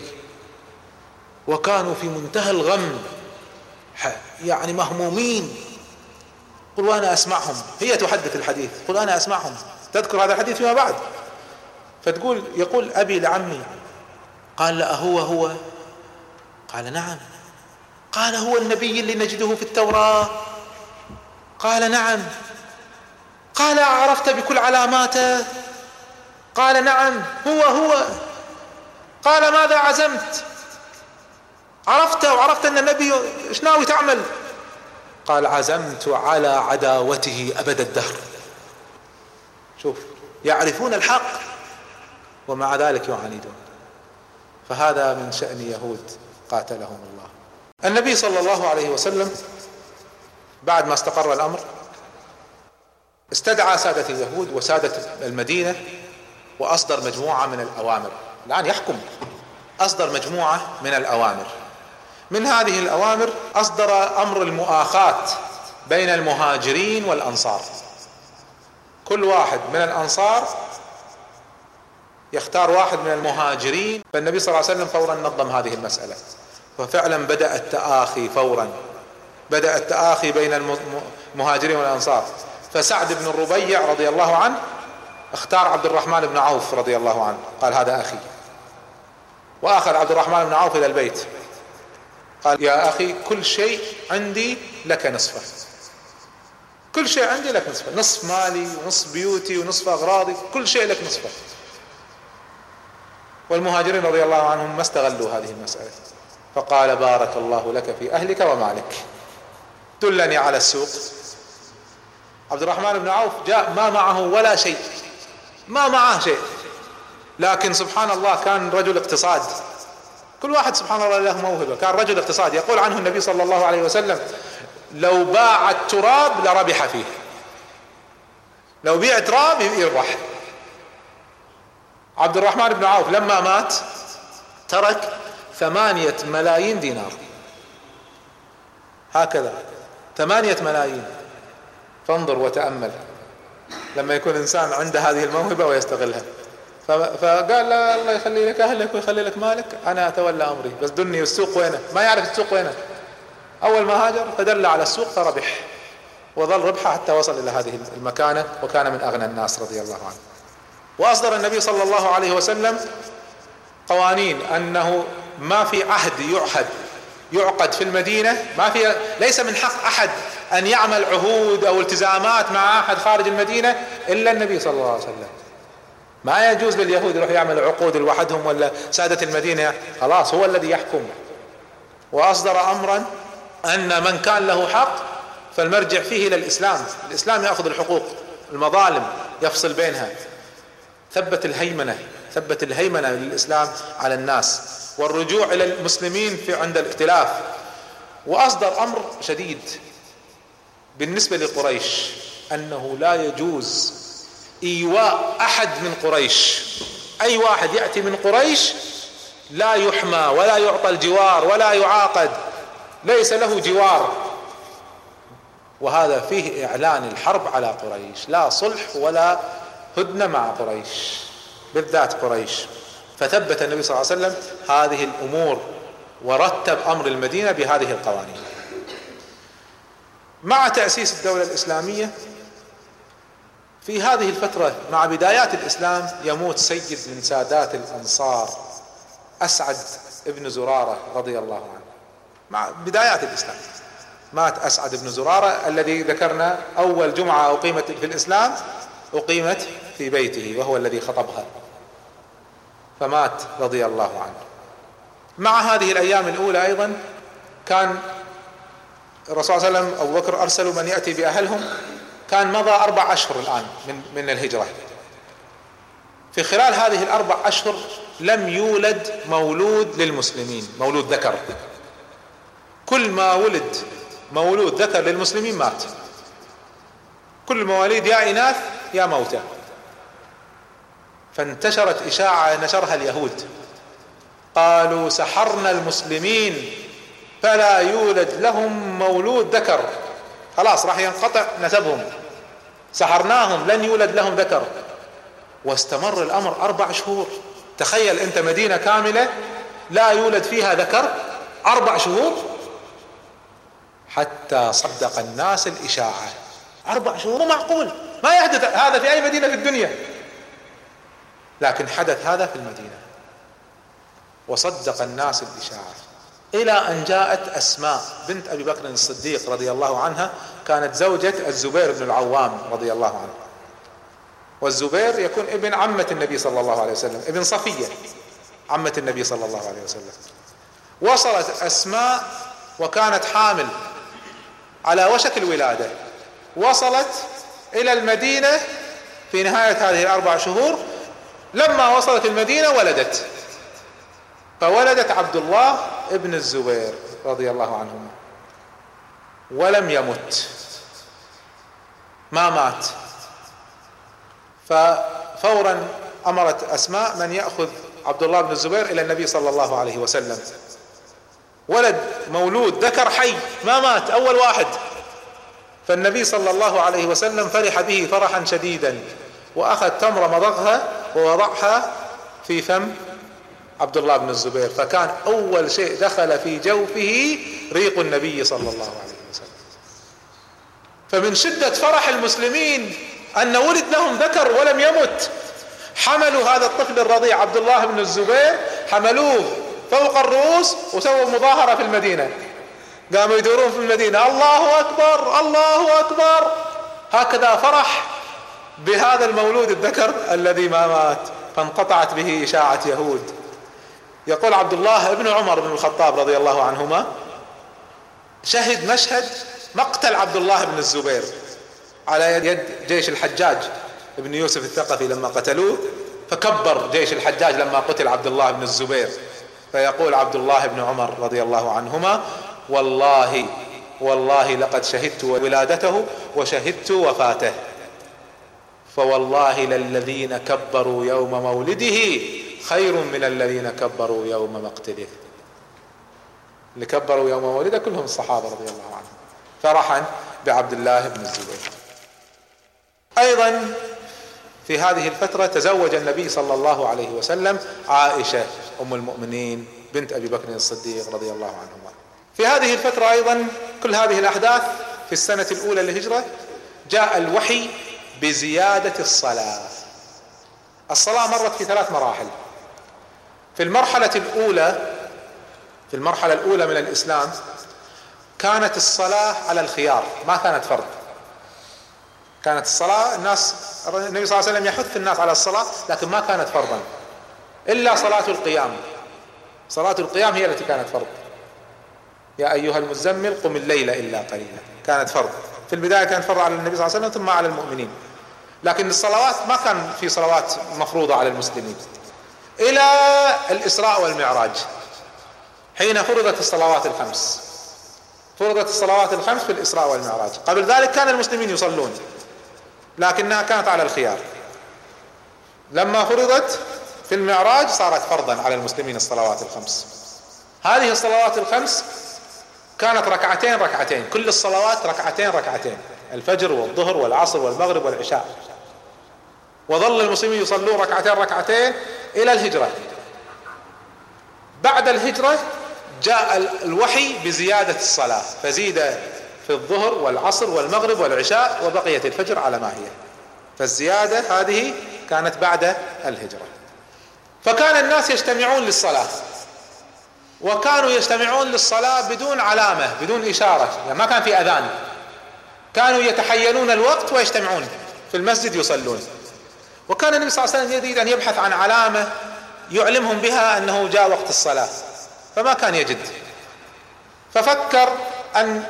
B: وكانوا في منتهى الغم. يعني مهمومين. قل وأنا أسمعهم. هي تحدث الحديث. قل أنا أسمعهم. تذكر هذا الحديث فيما بعد. فتقول يقول أبي لعمي قال لا هو هو. قال نعم. قال هو النبي اللي نجده في التوراة. قال نعم. قال عرفت بكل علاماته. قال نعم هو هو. قال ماذا عزمت؟ عرفت وعرفت أن النبي إيش ناوي تعمل؟ قال عزمت على عداوته أبد الدهر. شوف يعرفون الحق. ومع ذلك يعاندون. فهذا من شأن يهود قاتلهم الله. النبي صلى الله عليه وسلم بعد ما استقر الأمر استدعى سادة اليهود وسادة المدينة وأصدر مجموعة من الأوامر. الآن يحكم. أصدر مجموعة من الأوامر. من هذه الأوامر أصدر أمر المؤاخاة بين المهاجرين والأنصار. كل واحد من الأنصار يختار واحد من المهاجرين فالنبي صلى الله عليه وسلم فورا نظم هذه المسألة. وفعلا بدأ التآخي فورا. بدأ التآخي بين المهاجرين والأنصار. فسعد بن الربيع رضي الله عنه اختار عبد الرحمن بن عوف رضي الله عنه. قال هذا أخي. وآخر عبد الرحمن بن عوف إلى البيت. قال يا أخي كل شيء عندي لك نصفه. كل شيء عندي لك نصفه. نصف مالي ونصف بيوتي ونصف أغراضي كل شيء لك نصفه. والمهاجرين رضي الله عنهم ما استغلوا هذه المسألة. فقال بارك الله لك في أهلك ومالك دلني على السوق. عبد الرحمن بن عوف جاء ما معه ولا شيء. ما معه شيء. لكن سبحان الله كان رجل اقتصاد. كل واحد سبحان الله له موهبة. كان رجل اقتصاد. يقول عنه النبي صلى الله عليه وسلم لو باع التراب لربح فيه. لو بيع تراب يربح عبد الرحمن بن عوف لما مات ترك ثمانية ملايين دينار. هكذا. ثمانية ملايين. فانظر وتأمل. لما يكون إنسان عنده هذه الموهبة ويستغلها. فقال لا الله يخلي لك أهلك ويخلي لك مالك. أنا أتولى أمري. بس دني السوق وينه؟ ما يعرف السوق وينه. أول ما هاجر فدل على السوق فربح. وظل ربحه حتى وصل إلى هذه المكانة وكان من أغنى الناس رضي الله عنه. وأصدر النبي صلى الله عليه وسلم قوانين أنه ما في عهد يعهد يعقد في المدينة ما في ليس من حق أحد أن يعمل عهود أو التزامات مع أحد خارج المدينة إلا النبي صلى الله عليه وسلم. ما يجوز لليهود يروح يعمل عقود لوحدهم ولا سادة المدينة خلاص هو الذي يحكم. وأصدر امرا أن من كان له حق فالمرجع فيه إلى الإسلام الإسلام يأخذ الحقوق المظالم يفصل بينها. ثبت الهيمنة ثبت الهيمنة للإسلام على الناس. والرجوع إلى المسلمين في عند الاختلاف. وأصدر أمر شديد بالنسبة لقريش أنه لا يجوز إيواء أحد من قريش. أي واحد يأتي من قريش لا يحمى ولا يعطى الجوار ولا يعاقد ليس له جوار. وهذا فيه إعلان الحرب على قريش. لا صلح ولا هدنة مع قريش بالذات قريش. فثبت النبي صلى الله عليه وسلم هذه الأمور ورتب أمر المدينة بهذه القوانين. مع تأسيس الدولة الإسلامية في هذه الفترة مع بدايات الإسلام يموت سيد من سادات الأنصار أسعد ابن زرارة رضي الله عنه. مع بدايات الإسلام مات أسعد بن زرارة الذي ذكرنا أول جمعة أقيمت في الإسلام أقيمت في بيته وهو الذي خطبها فمات رضي الله عنه. مع هذه الأيام الأولى أيضا كان الرسول صلى الله عليه وسلم أبو بكر أرسلوا من يأتي بأهلهم. كان مضى أربع أشهر الآن من من الهجرة. في خلال هذه الأربع أشهر لم يولد مولود للمسلمين مولود ذكر. كل ما ولد مولود ذكر للمسلمين مات. كل المواليد يا إناث يا موتى. فانتشرت إشاعة نشرها اليهود. قالوا سحرنا المسلمين فلا يولد لهم مولود ذكر. خلاص راح ينقطع نسبهم. سحرناهم لن يولد لهم ذكر. واستمر الأمر أربع شهور. تخيل أنت مدينة كاملة لا يولد فيها ذكر أربع شهور. حتى صدق الناس الإشاعة. أربع شهور معقول. ما يحدث هذا في أي مدينة في الدنيا. لكن حدث هذا في المدينة. وصدق الناس الإشاعة إلى أن جاءت أسماء بنت أبي بكر الصديق رضي الله عنها كانت زوجة الزبير بن العوام رضي الله عنه. والزبير يكون ابن عمة النبي صلى الله عليه وسلم ابن صفية عمة النبي صلى الله عليه وسلم. وصلت أسماء وكانت حامل على وشك الولادة. وصلت إلى المدينة في نهاية هذه الأربع شهور لما وصلت المدينة ولدت. فولدت عبد الله ابن الزبير رضي الله عنهما. ولم يمت. ما مات. ففورا أمرت أسماء من يأخذ عبد الله بن الزبير إلى النبي صلى الله عليه وسلم. ولد مولود ذكر حي ما مات أول واحد. فالنبي صلى الله عليه وسلم فرح به فرحا شديدا وأخذ تمره مضغها ووضعها في فم عبد الله بن الزبير فكان أول شيء دخل في جوفه ريق النبي صلى الله عليه وسلم. فمن شدة فرح المسلمين أن ولد لهم ذكر ولم يمت. حملوا هذا الطفل الرضيع عبد الله بن الزبير حملوه فوق الرؤوس وسووا مظاهرة في المدينة. قاموا يدورون في المدينة. الله أكبر الله أكبر. هكذا فرح بهذا المولود الذكر الذي ما مات فانقطعت به إشاعة يهود. يقول عبد الله بن عمر بن الخطاب رضي الله عنهما شهد مشهد مقتل عبد الله بن الزبير على يد جيش الحجاج بن يوسف الثقفي لما قتلوه فكبر جيش الحجاج لما قتل عبد الله بن الزبير. فيقول عبد الله بن عمر رضي الله عنهما والله والله لقد شهدت ولادته وشهدت وفاته. فوالله للذين كبروا يوم مولده خير من الذين كبروا يوم مقتله اللي كبروا يوم مولده كلهم الصحابة رضي الله عنهم. فرحا بعبد الله بن الزبير. أيضا في هذه الفترة تزوج النبي صلى الله عليه وسلم عائشة أم المؤمنين بنت أبي بكر الصديق رضي الله عنهما في هذه الفترة أيضا كل هذه الأحداث في السنة الأولى للهجرة جاء الوحي بزيادة الصلاة. الصلاة مرت في ثلاث مراحل. في المرحلة الأولى في المرحلة الأولى من الإسلام كانت الصلاة على الخيار ما كانت فرض. كانت الصلاة الناس النبي صلى الله عليه وسلم يحث الناس على الصلاة لكن ما كانت فرضا. إلا صلاة القيام. صلاة القيام هي التي كانت فرض. يا أيها المزمل قم الليل إلا قليلا. كانت فرض. في البداية كانت فرض على النبي صلى الله عليه وسلم ثم على المؤمنين. لكن الصلوات ما كان في صلوات مفروضة على المسلمين. إلى الإسراء والمعراج. حين فرضت الصلوات الخمس. فرضت الصلوات الخمس في الإسراء والمعراج. قبل ذلك كان المسلمين يصلون. لكنها كانت على الخيار. لما فرضت في المعراج صارت فرضا على المسلمين الصلوات الخمس. هذه الصلوات الخمس كانت ركعتين ركعتين كل الصلوات ركعتين ركعتين الفجر والظهر والعصر والمغرب والعشاء. وظل المسلمين يصلون ركعتين ركعتين إلى الهجرة. بعد الهجرة جاء الوحي بزيادة الصلاة فزيد في الظهر والعصر والمغرب والعشاء وبقيت الفجر على ما هي. فالزيادة هذه كانت بعد الهجرة. فكان الناس يجتمعون للصلاة. وكانوا يجتمعون للصلاة بدون علامة بدون إشارة يعني ما كان في أذان. كانوا يتحينون الوقت ويجتمعون في المسجد يصلون. وكان النبي صلى الله عليه وسلم يريد أن يبحث عن علامة يعلمهم بها أنه جاء وقت الصلاة فما كان يجد. ففكر أن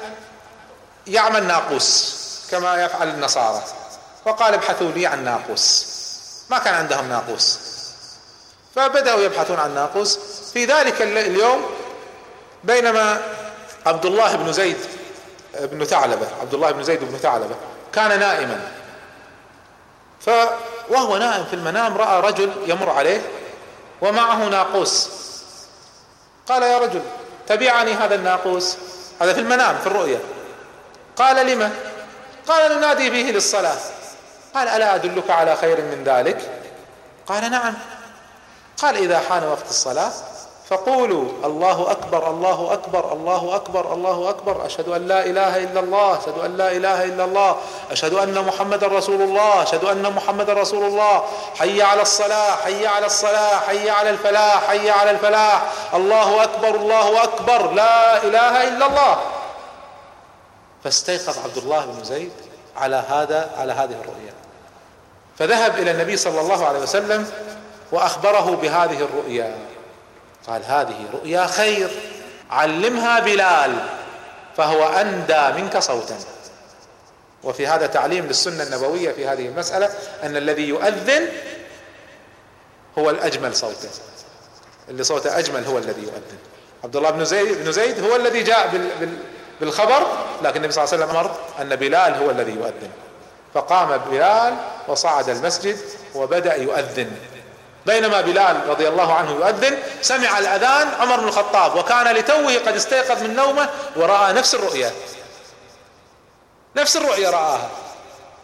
B: يعمل ناقوس كما يفعل النصارى. فقال ابحثوا لي عن ناقوس. ما كان عندهم ناقوس. فبدأوا يبحثون عن ناقوس. في ذلك اليوم بينما عبد الله بن زيد بن ثعلبة عبد الله بن زيد بن ثعلبة كان نائما. ف وهو نائم في المنام رأى رجل يمر عليه ومعه ناقوس. قال يا رجل تبعني هذا الناقوس؟ هذا في المنام في الرؤيا قال لما؟ قال ننادي به للصلاة. قال ألا أدلك على خير من ذلك؟ قال نعم. قال إذا حان وقت الصلاة فقولوا الله أكبر الله أكبر الله أكبر الله أكبر. أشهد أن لا إله إلا الله أشهد أن لا إله إلا الله أشهد أن محمدا رسول الله أشهد أن محمدا رسول الله. حي على الصلاة حي على الصلاة حي على الفلاح حي على الفلاح. الله أكبر الله أكبر. لا إله إلا الله. فاستيقظ عبد الله بن زيد على هذا على هذه الرؤيا. فذهب إلى النبي صلى الله عليه وسلم وأخبره بهذه الرؤيا. قال هذه رؤيا خير علمها بلال فهو أندى منك صوتا. وفي هذا تعليم للسنه النبوية في هذه المسألة أن الذي يؤذن هو الأجمل صوتا. اللي صوته أجمل هو الذي يؤذن. عبد الله بن زيد بن زيد هو الذي جاء بالخبر لكن النبي صلى الله عليه وسلم أمر أن بلال هو الذي يؤذن. فقام بلال وصعد المسجد وبدأ يؤذن. بينما بلال رضي الله عنه يؤذن سمع الأذان عمر بن الخطاب وكان لتوه قد استيقظ من نومه ورأى نفس الرؤيا نفس الرؤيا رآها.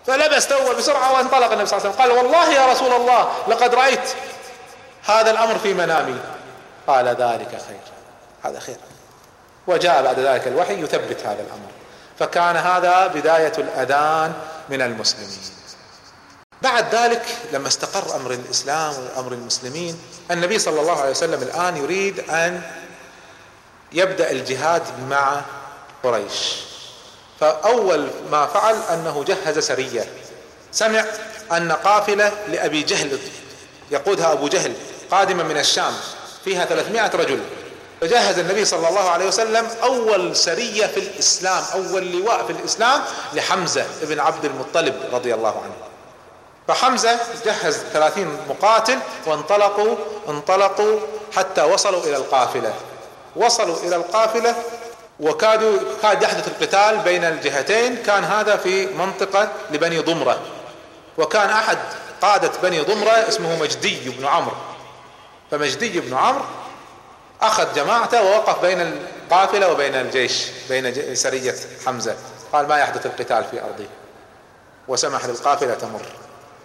B: فلبس توه بسرعة وانطلق النبي صلى الله عليه وسلم. قال والله يا رسول الله لقد رأيت هذا الأمر في منامي. قال ذلك خير. هذا خير. وجاء بعد ذلك الوحي يثبت هذا الأمر. فكان هذا بداية الأذان من المسلمين. بعد ذلك لما استقر أمر الإسلام وأمر المسلمين النبي صلى الله عليه وسلم الآن يريد أن يبدأ الجهاد مع قريش. فأول ما فعل أنه جهز سرية. سمع أن قافلة لأبي جهل يقودها أبو جهل قادمة من الشام فيها 300 رجل. فجهز النبي صلى الله عليه وسلم أول سرية في الإسلام أول لواء في الإسلام لحمزة بن عبد المطلب رضي الله عنه. فحمزة جهز ثلاثين مقاتل وانطلقوا انطلقوا حتى وصلوا إلى القافلة. وصلوا إلى القافلة وكادوا كاد يحدث القتال بين الجهتين. كان هذا في منطقة لبني ضمرة. وكان أحد قادة بني ضمرة اسمه مجدي بن عمرو. فمجدي بن عمرو أخذ جماعته ووقف بين القافلة وبين الجيش بين سرية حمزة. قال ما يحدث القتال في أرضي؟ وسمح للقافلة تمر.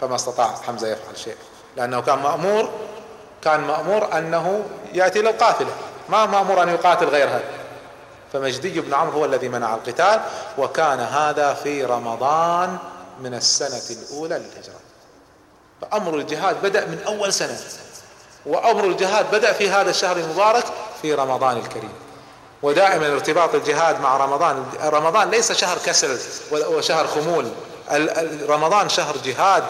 B: فما استطاع حمزة يفعل شيء. لأنه كان مأمور كان مأمور أنه يأتي للقافلة ما مأمور أن يقاتل غيرها فمجدي بن عمرو هو الذي منع القتال وكان هذا في رمضان من السنة الأولى للهجرة. فأمر الجهاد بدأ من أول سنة. وأمر الجهاد بدأ في هذا الشهر المبارك في رمضان الكريم. ودائما ارتباط الجهاد مع رمضان رمضان ليس شهر كسل وشهر خمول. رمضان شهر جهاد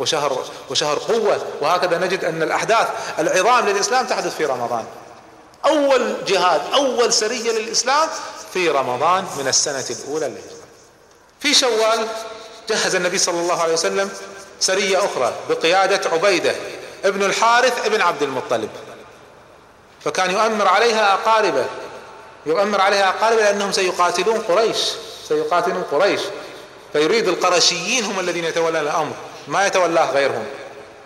B: وشهر وشهر قوة وهكذا نجد أن الأحداث العظام للإسلام تحدث في رمضان. أول جهاد أول سرية للإسلام في رمضان من السنة الأولى للهجرة. في شوال جهز النبي صلى الله عليه وسلم سرية أخرى بقيادة عبيدة ابن الحارث ابن عبد المطلب. فكان يؤمر عليها أقاربه يؤمر عليها أقاربه لأنهم سيقاتلون قريش سيقاتلون قريش. فيريد القرشيين هم الذين يتولون الأمر. ما يتولاه غيرهم.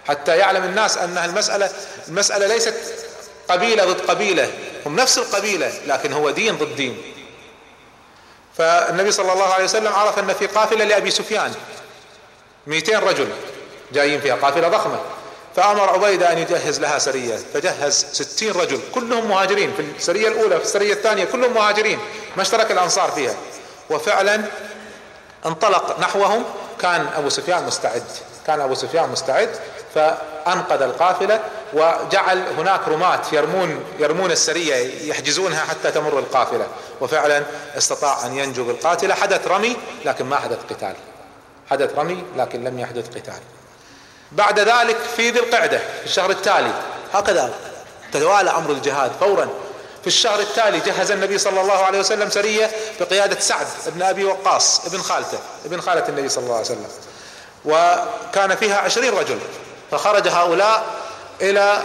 B: حتى يعلم الناس ان المسألة المسألة ليست قبيلة ضد قبيلة. هم نفس القبيلة لكن هو دين ضد دين. فالنبي صلى الله عليه وسلم عرف أن في قافلة لأبي سفيان. 200 رجل جايين فيها قافلة ضخمة. فأمر عبيدة أن يجهز لها سرية. فجهز ستين رجل كلهم مهاجرين. في السرية الأولى في السرية الثانية كلهم مهاجرين. ما اشترك الأنصار فيها. وفعلا انطلق نحوهم. كان أبو سفيان مستعد. كان أبو سفيان مستعد فأنقذ القافلة وجعل هناك رماة يرمون يرمون السرية يحجزونها حتى تمر القافلة. وفعلا استطاع أن ينجو بالقاتلة. حدث رمي لكن ما حدث قتال. حدث رمي لكن لم يحدث قتال. بعد ذلك في ذي القعدة في الشهر التالي هكذا توالى أمر الجهاد فورا. في الشهر التالي جهز النبي صلى الله عليه وسلم سرية بقيادة سعد بن أبي وقاص ابن خالته ابن خالة النبي صلى الله عليه وسلم. وكان فيها عشرين رجل فخرج هؤلاء إلى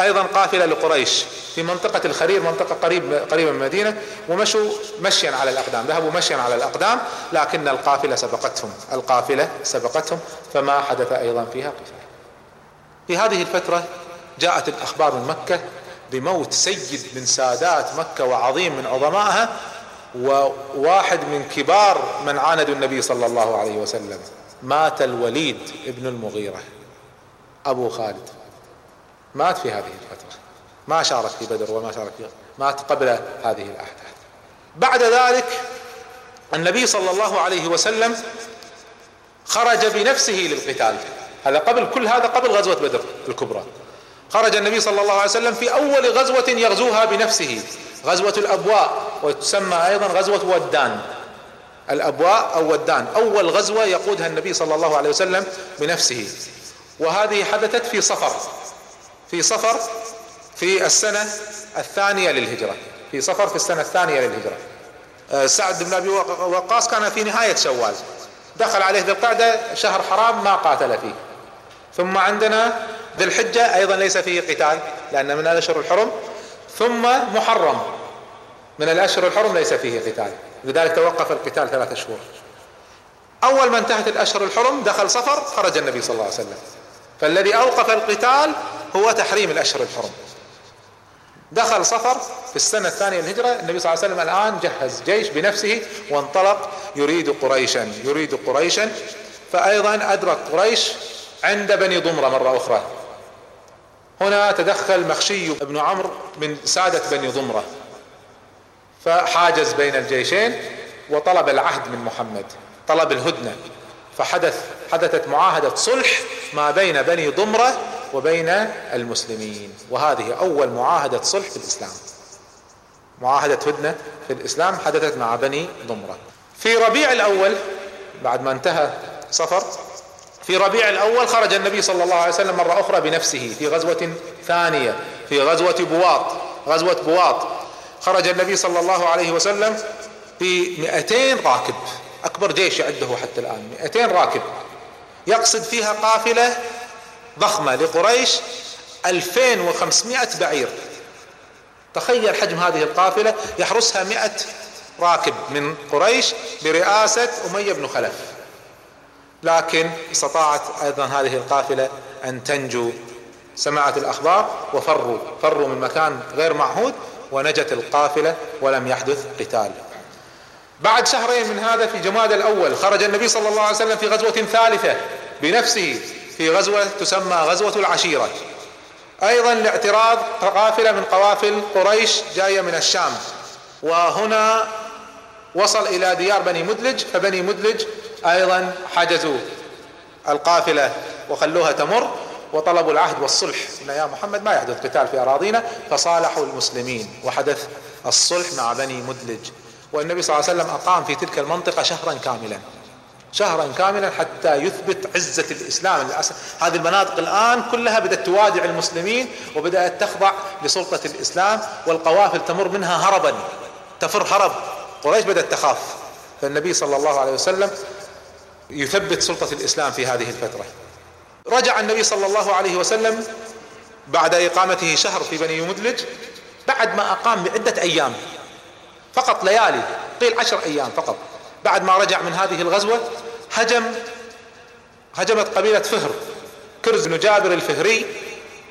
B: أيضا قافلة لقريش في منطقة الخرير منطقة قريب قريبة من المدينة ومشوا مشيا على الأقدام ذهبوا مشيا على الأقدام لكن القافلة سبقتهم القافلة سبقتهم فما حدث أيضا فيها قتال في هذه الفترة جاءت الأخبار من مكة بموت سيد من سادات مكة وعظيم من عظمائها وواحد من كبار من عاندوا النبي صلى الله عليه وسلم. مات الوليد ابن المغيرة أبو خالد. مات في هذه الفترة. ما شارك في بدر وما شارك في مات قبل هذه الأحداث. بعد ذلك النبي صلى الله عليه وسلم خرج بنفسه للقتال. هذا قبل كل هذا قبل غزوة بدر الكبرى. خرج النبي صلى الله عليه وسلم في أول غزوة يغزوها بنفسه غزوة الأبواء وتسمى أيضا غزوة ودان. الأبواء أو ودان أول غزوة يقودها النبي صلى الله عليه وسلم بنفسه. وهذه حدثت في صفر. في صفر في السنة الثانية للهجرة. في صفر في السنة الثانية للهجرة. آه، سعد بن أبي وقاص كان في نهاية شوال. دخل عليه ذي القعدة شهر حرام ما قاتل فيه. ثم عندنا ذي الحجة أيضا ليس فيه قتال لأن من الأشهر الحرم. ثم محرم. من الأشهر الحرم ليس فيه قتال. لذلك توقف القتال ثلاثة شهور. أول ما انتهت الأشهر الحرم دخل صفر خرج النبي صلى الله عليه وسلم. فالذي أوقف القتال هو تحريم الأشهر الحرم. دخل صفر في السنة الثانية للهجرة النبي صلى الله عليه وسلم الآن جهز جيش بنفسه وانطلق يريد قريشا يريد قريشا. فأيضا أدرك قريش عند بني ضمرة مرة أخرى. هنا تدخل مخشي بن عمرو من سادة بني ضمرة. فحاجز بين الجيشين وطلب العهد من محمد طلب الهدنة. فحدث حدثت معاهدة صلح ما بين بني ضمرة وبين المسلمين. وهذه أول معاهدة صلح في الإسلام. معاهدة هدنة في الإسلام حدثت مع بني ضمرة. في ربيع الأول بعد ما انتهى صفر في ربيع الأول خرج النبي صلى الله عليه وسلم مرة أخرى بنفسه في غزوة ثانية في غزوة بواط غزوة بواط. خرج النبي صلى الله عليه وسلم ب 200 راكب. أكبر جيش يعده حتى الآن. 200 راكب. يقصد فيها قافلة ضخمة لقريش. 2500 بعير. تخيل حجم هذه القافلة. يحرسها 100 راكب من قريش برئاسة أمية بن خلف. لكن استطاعت أيضا هذه القافلة أن تنجو. سمعت الأخبار وفروا فروا من مكان غير معهود. ونجت القافلة ولم يحدث قتال. بعد شهرين من هذا في جماد الأول خرج النبي صلى الله عليه وسلم في غزوة ثالثة بنفسه في غزوة تسمى غزوة العشيرة. أيضا لاعتراض قافلة من قوافل قريش جاية من الشام. وهنا وصل إلى ديار بني مدلج فبني مدلج أيضا حجزوا القافلة وخلوها تمر. وطلبوا العهد والصلح. إن يا محمد ما يحدث قتال في أراضينا فصالحوا المسلمين. وحدث الصلح مع بني مدلج. والنبي صلى الله عليه وسلم أقام في تلك المنطقة شهرا كاملا. شهرا كاملا حتى يثبت عزة الإسلام. هذه المناطق الآن كلها بدأت توادع المسلمين وبدأت تخضع لسلطة الإسلام والقوافل تمر منها هربا. تفر هرب. قريش بدأت تخاف. فالنبي صلى الله عليه وسلم يثبت سلطة الإسلام في هذه الفترة. رجع النبي صلى الله عليه وسلم بعد إقامته شهر في بني مدلج بعد ما أقام بعدة أيام فقط ليالي قيل عشر أيام فقط. بعد ما رجع من هذه الغزوة هجم هجمت قبيلة فهر كرز بن جابر الفهري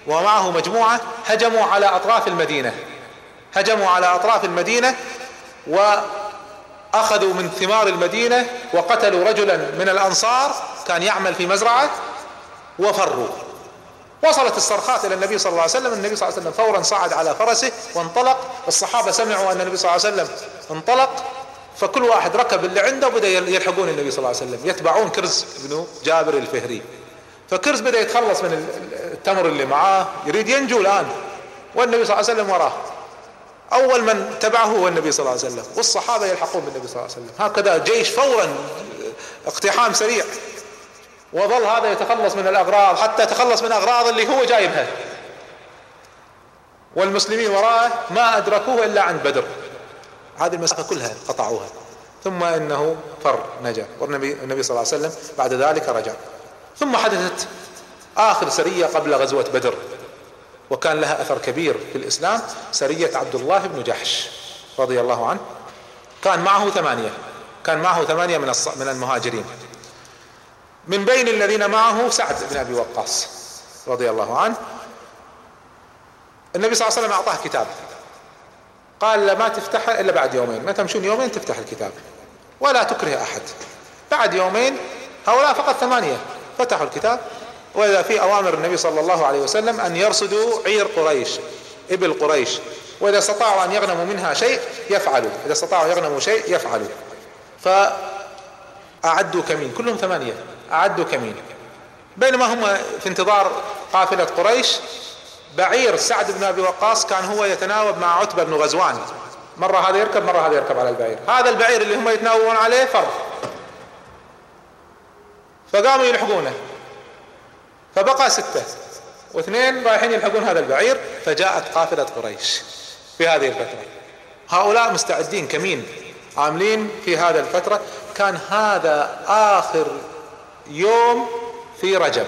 B: ومعه مجموعة هجموا على أطراف المدينة. هجموا على أطراف المدينة وأخذوا من ثمار المدينة وقتلوا رجلا من الأنصار كان يعمل في مزرعة وفروا. وصلت الصرخات إلى النبي صلى الله عليه وسلم النبي صلى الله عليه وسلم فورا صعد على فرسه وانطلق. الصحابة سمعوا أن النبي صلى الله عليه وسلم انطلق فكل واحد ركب اللي عنده وبدا يلحقون النبي صلى الله عليه وسلم يتبعون كرز بن جابر الفهري. فكرز بدأ يتخلص من التمر اللي معاه يريد ينجو الآن. والنبي صلى الله عليه وسلم وراه. أول من تبعه هو النبي صلى الله عليه وسلم والصحابة يلحقون بالنبي صلى الله عليه وسلم. هكذا جيش فورا اقتحام سريع. وظل هذا يتخلص من الأغراض حتى تخلص من أغراض اللي هو جايبها. والمسلمين وراءه ما أدركوه إلا عند بدر. هذه المسافة كلها قطعوها. ثم إنه فر نجا. والنبي النبي صلى الله عليه وسلم بعد ذلك رجع. ثم حدثت آخر سرية قبل غزوة بدر. وكان لها أثر كبير في الإسلام سرية عبد الله بن جحش رضي الله عنه. كان معه ثمانية. كان معه ثمانية من من المهاجرين. من بين الذين معه سعد بن أبي وقاص رضي الله عنه. النبي صلى الله عليه وسلم أعطاه كتاب. قال لا ما تفتحه إلا بعد يومين. ما تمشون يومين تفتح الكتاب. ولا تكره أحد. بعد يومين هؤلاء فقط ثمانية فتحوا الكتاب. وإذا في أوامر النبي صلى الله عليه وسلم أن يرصدوا عير قريش إبل قريش. وإذا استطاعوا أن يغنموا منها شيء يفعلوا. إذا استطاعوا يغنموا شيء يفعلوا. فأعدوا كمين؟ كلهم ثمانية. أعدوا كمين بينما هم في انتظار قافلة قريش بعير سعد بن أبي وقاص كان هو يتناوب مع عتبة بن غزوان. مرة هذا يركب مرة هذا يركب على البعير. هذا البعير اللي هم يتناوبون عليه فر فقاموا يلحقونه. فبقى ستة. واثنين رايحين يلحقون هذا البعير فجاءت قافلة قريش في هذه الفترة. هؤلاء مستعدين كمين عاملين في هذا الفترة. كان هذا آخر يوم في رجب.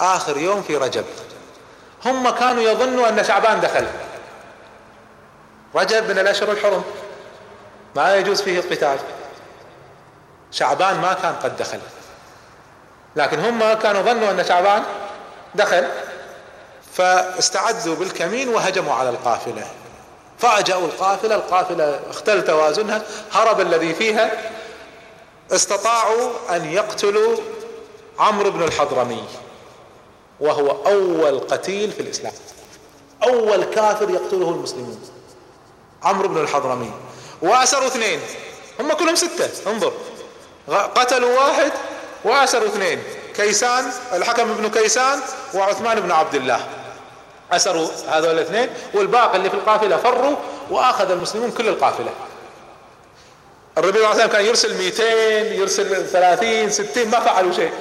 B: آخر يوم في رجب. هم كانوا يظنوا أن شعبان دخل. رجب من الأشهر الحرم. ما يجوز فيه القتال. شعبان ما كان قد دخل. لكن هم كانوا ظنوا أن شعبان دخل. فاستعدوا بالكمين وهجموا على القافلة. فاجأوا القافلة. القافلة اختل توازنها. هرب الذي فيها. استطاعوا أن يقتلوا عمرو بن الحضرمي وهو أول قتيل في الإسلام. أول كافر يقتله المسلمون. عمرو بن الحضرمي. وأسروا اثنين. هم كلهم ستة. انظر. قتلوا واحد وأسروا اثنين. كيسان الحكم بن كيسان وعثمان بن عبد الله. أسروا هذول الاثنين والباقي اللي في القافلة فروا وأخذ المسلمون كل القافلة. الربيع عليه وسلم كان يرسل 200 يرسل 30 60 ما فعلوا شيء.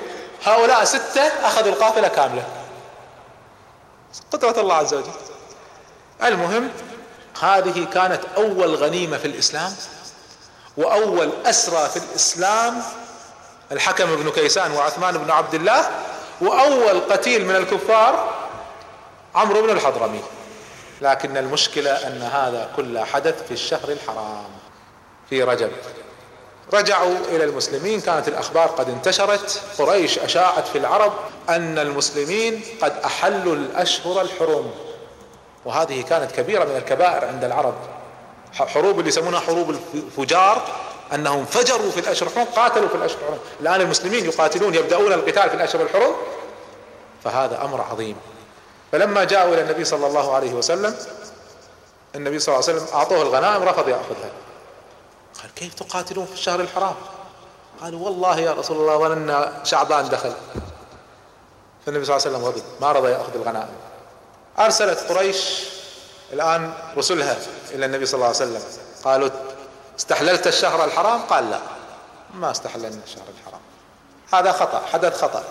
B: هؤلاء ستة أخذوا القافلة كاملة. قدرة الله عز وجل. المهم هذه كانت أول غنيمة في الإسلام وأول أسرى في الإسلام الحكم بن كيسان وعثمان بن عبد الله وأول قتيل من الكفار عمرو بن الحضرمي. لكن المشكلة أن هذا كله حدث في الشهر الحرام. في رجب. رجعوا إلى المسلمين كانت الأخبار قد انتشرت. قريش أشاعت في العرب أن المسلمين قد أحلوا الأشهر الحرم. وهذه كانت كبيرة من الكبائر عند العرب. حروب اللي يسمونها حروب الفجار أنهم فجروا في الأشهر الحرم قاتلوا في الأشهر الحرم. الآن المسلمين يقاتلون يبدأون القتال في الأشهر الحرم. فهذا أمر عظيم. فلما جاءوا إلى النبي صلى الله عليه وسلم النبي صلى الله عليه وسلم أعطوه الغنائم رفض يأخذها. قال كيف تقاتلون في الشهر الحرام؟ قالوا والله يا رسول الله ظننا شعبان دخل. فالنبي صلى الله عليه وسلم غضب ما رضى يأخذ الغنائم. أرسلت قريش الآن رسلها إلى النبي صلى الله عليه وسلم. قالوا استحللت الشهر الحرام؟ قال لا ما استحللنا الشهر الحرام. هذا خطأ حدث خطأ.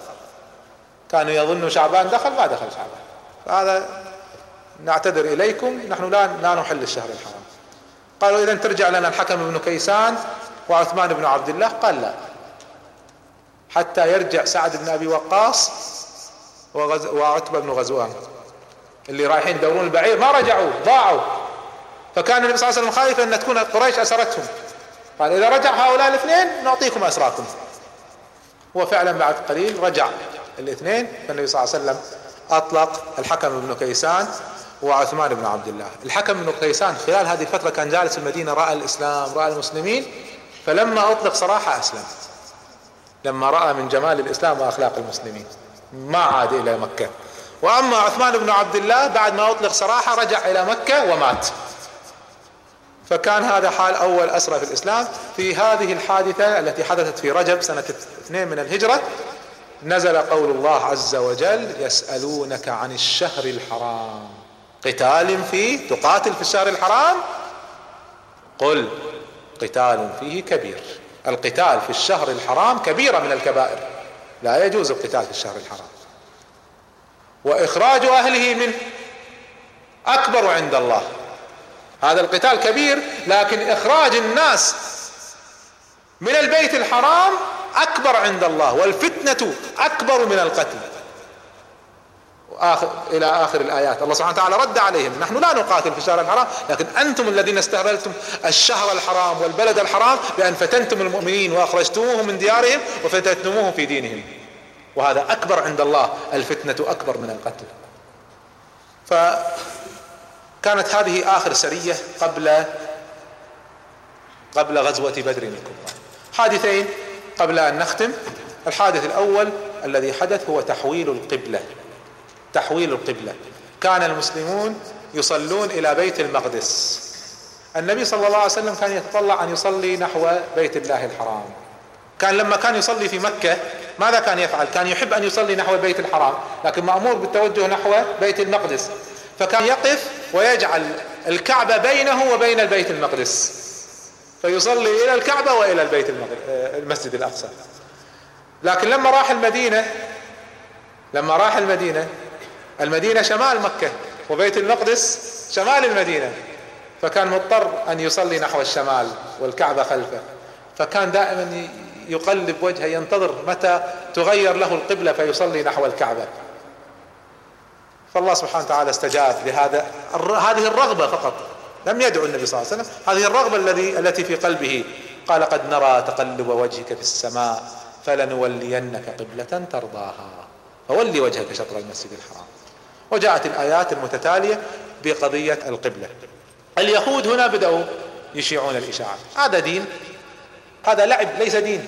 B: كانوا يظنوا شعبان دخل ما دخل شعبان. فهذا نعتذر إليكم نحن لا لا نحل الشهر الحرام. قالوا اذا ترجع لنا الحكم بن كيسان وعثمان بن عبد الله. قال لا. حتى يرجع سعد بن أبي وقاص وعتبة بن غزوان اللي رايحين يدورون البعير. ما رجعوا ضاعوا. فكان النبي صلى الله عليه وسلم خايف أن تكون قريش أسرتهم. قال إذا رجع هؤلاء الاثنين نعطيكم أسراكم. وفعلا بعد قليل رجع الاثنين. فالنبي صلى الله عليه وسلم أطلق الحكم بن كيسان وعثمان بن عبد الله. الحكم بن كيسان خلال هذه الفترة كان جالس المدينة رأى الإسلام رأى المسلمين فلما أطلق صراحة أسلم. لما رأى من جمال الإسلام وأخلاق المسلمين. ما عاد إلى مكة. وأما عثمان بن عبد الله بعد ما أطلق صراحة رجع إلى مكة ومات. فكان هذا حال أول أسرى في الإسلام. في هذه الحادثة التي حدثت في رجب سنة اثنين من الهجرة نزل قول الله عز وجل يسألونك عن الشهر الحرام. قتال فيه تقاتل في الشهر الحرام؟ قل قتال فيه كبير. القتال في الشهر الحرام كبيرة من الكبائر. لا يجوز القتال في الشهر الحرام. وإخراج أهله منه أكبر عند الله. هذا القتال كبير لكن إخراج الناس من البيت الحرام أكبر عند الله والفتنة أكبر من القتل. آخر إلى آخر الآيات. الله سبحانه وتعالى رد عليهم. نحن لا نقاتل في الشهر الحرام لكن أنتم الذين استهبلتم الشهر الحرام والبلد الحرام بأن فتنتم المؤمنين وأخرجتموهم من ديارهم وفتنتموهم في دينهم. وهذا أكبر عند الله الفتنة أكبر من القتل. فكانت هذه آخر سرية قبل قبل غزوة بدر الكبرى. حادثين قبل أن نختم. الحادث الأول الذي حدث هو تحويل القبلة. تحويل القبلة. كان المسلمون يصلون إلى بيت المقدس. النبي صلى الله عليه وسلم كان يتطلع أن يصلي نحو بيت الله الحرام. كان لما كان يصلي في مكة ماذا كان يفعل؟ كان يحب أن يصلي نحو البيت الحرام لكن مأمور بالتوجه نحو بيت المقدس. فكان يقف ويجعل الكعبة بينه وبين البيت المقدس. فيصلي إلى الكعبة وإلى البيت المسجد الأقصى. لكن لما راح المدينة لما راح المدينة المدينة شمال مكة وبيت المقدس شمال المدينة. فكان مضطر أن يصلي نحو الشمال والكعبة خلفه. فكان دائما يقلب وجهه ينتظر متى تغير له القبلة فيصلي نحو الكعبة. فالله سبحانه وتعالى استجاب لهذا. هذه الرغبة فقط. لم يدعو النبي صلى الله عليه وسلم. هذه الرغبة الذي التي في قلبه. قال قد نرى تقلب وجهك في السماء فلنولينك قبلة ترضاها. فولي وجهك شطر المسجد الحرام. وجاءت الآيات المتتالية بقضية القبلة. اليهود هنا بدأوا يشيعون الإشاعة. هذا دين. هذا لعب ليس دين.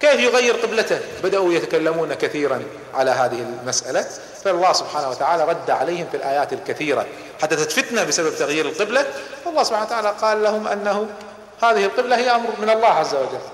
B: كيف يغير قبلته؟ بدأوا يتكلمون كثيرا على هذه المسألة. فالله سبحانه وتعالى رد عليهم في الآيات الكثيرة. حدثت فتنة بسبب تغيير القبلة. فالله سبحانه وتعالى قال لهم أنه هذه القبلة هي أمر من الله عز وجل.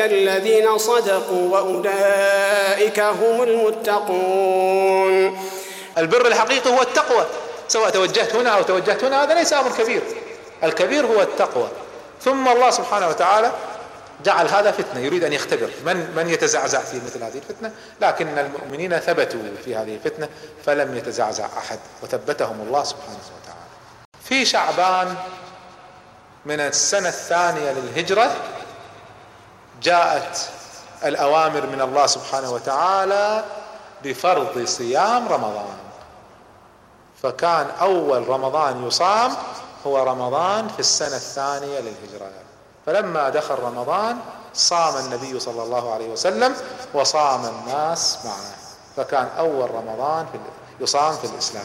C: الذين صدقوا وأولئك هم المتقون.
B: البر الحقيقي هو التقوى سواء توجهت هنا أو توجهت هنا هذا ليس أمر كبير. الكبير هو التقوى. ثم الله سبحانه وتعالى جعل هذا فتنة يريد أن يختبر من من يتزعزع في مثل هذه الفتنة. لكن المؤمنين ثبتوا في هذه الفتنة فلم يتزعزع أحد وثبتهم الله سبحانه وتعالى. في شعبان من السنة الثانية للهجرة جاءت الأوامر من الله سبحانه وتعالى بفرض صيام رمضان. فكان أول رمضان يصام هو رمضان في السنة الثانية للهجرة. فلما دخل رمضان صام النبي صلى الله عليه وسلم وصام الناس معه. فكان أول رمضان في يصام في الإسلام.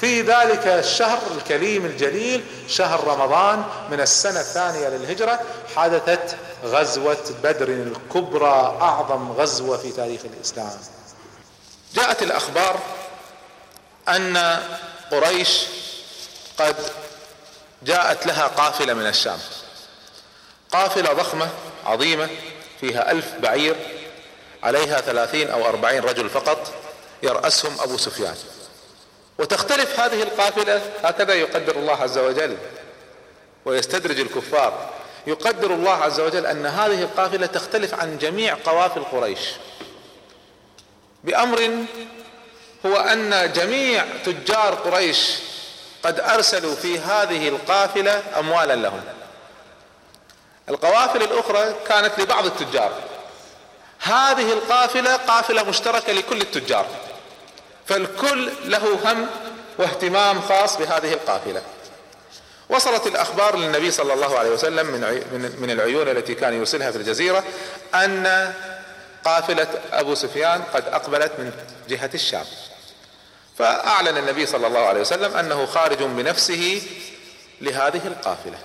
B: في ذلك الشهر الكريم الجليل شهر رمضان من السنة الثانية للهجرة حدثت غزوة بدر الكبرى أعظم غزوة في تاريخ الإسلام. جاءت الأخبار أن قريش قد جاءت لها قافلة من الشام. قافلة ضخمة عظيمة فيها ألف بعير عليها ثلاثين أو أربعين رجل فقط يرأسهم أبو سفيان. وتختلف هذه القافلة هكذا يقدر الله عز وجل ويستدرج الكفار. يقدر الله عز وجل أن هذه القافلة تختلف عن جميع قوافل قريش. بأمر هو أن جميع تجار قريش قد أرسلوا في هذه القافلة أموالا لهم. القوافل الأخرى كانت لبعض التجار. هذه القافلة قافلة مشتركة لكل التجار. فالكل له هم واهتمام خاص بهذه القافلة. وصلت الأخبار للنبي صلى الله عليه وسلم من من العيون التي كان يرسلها في الجزيرة أن قافلة أبو سفيان قد أقبلت من جهة الشام. فأعلن النبي صلى الله عليه وسلم أنه خارج بنفسه لهذه القافلة.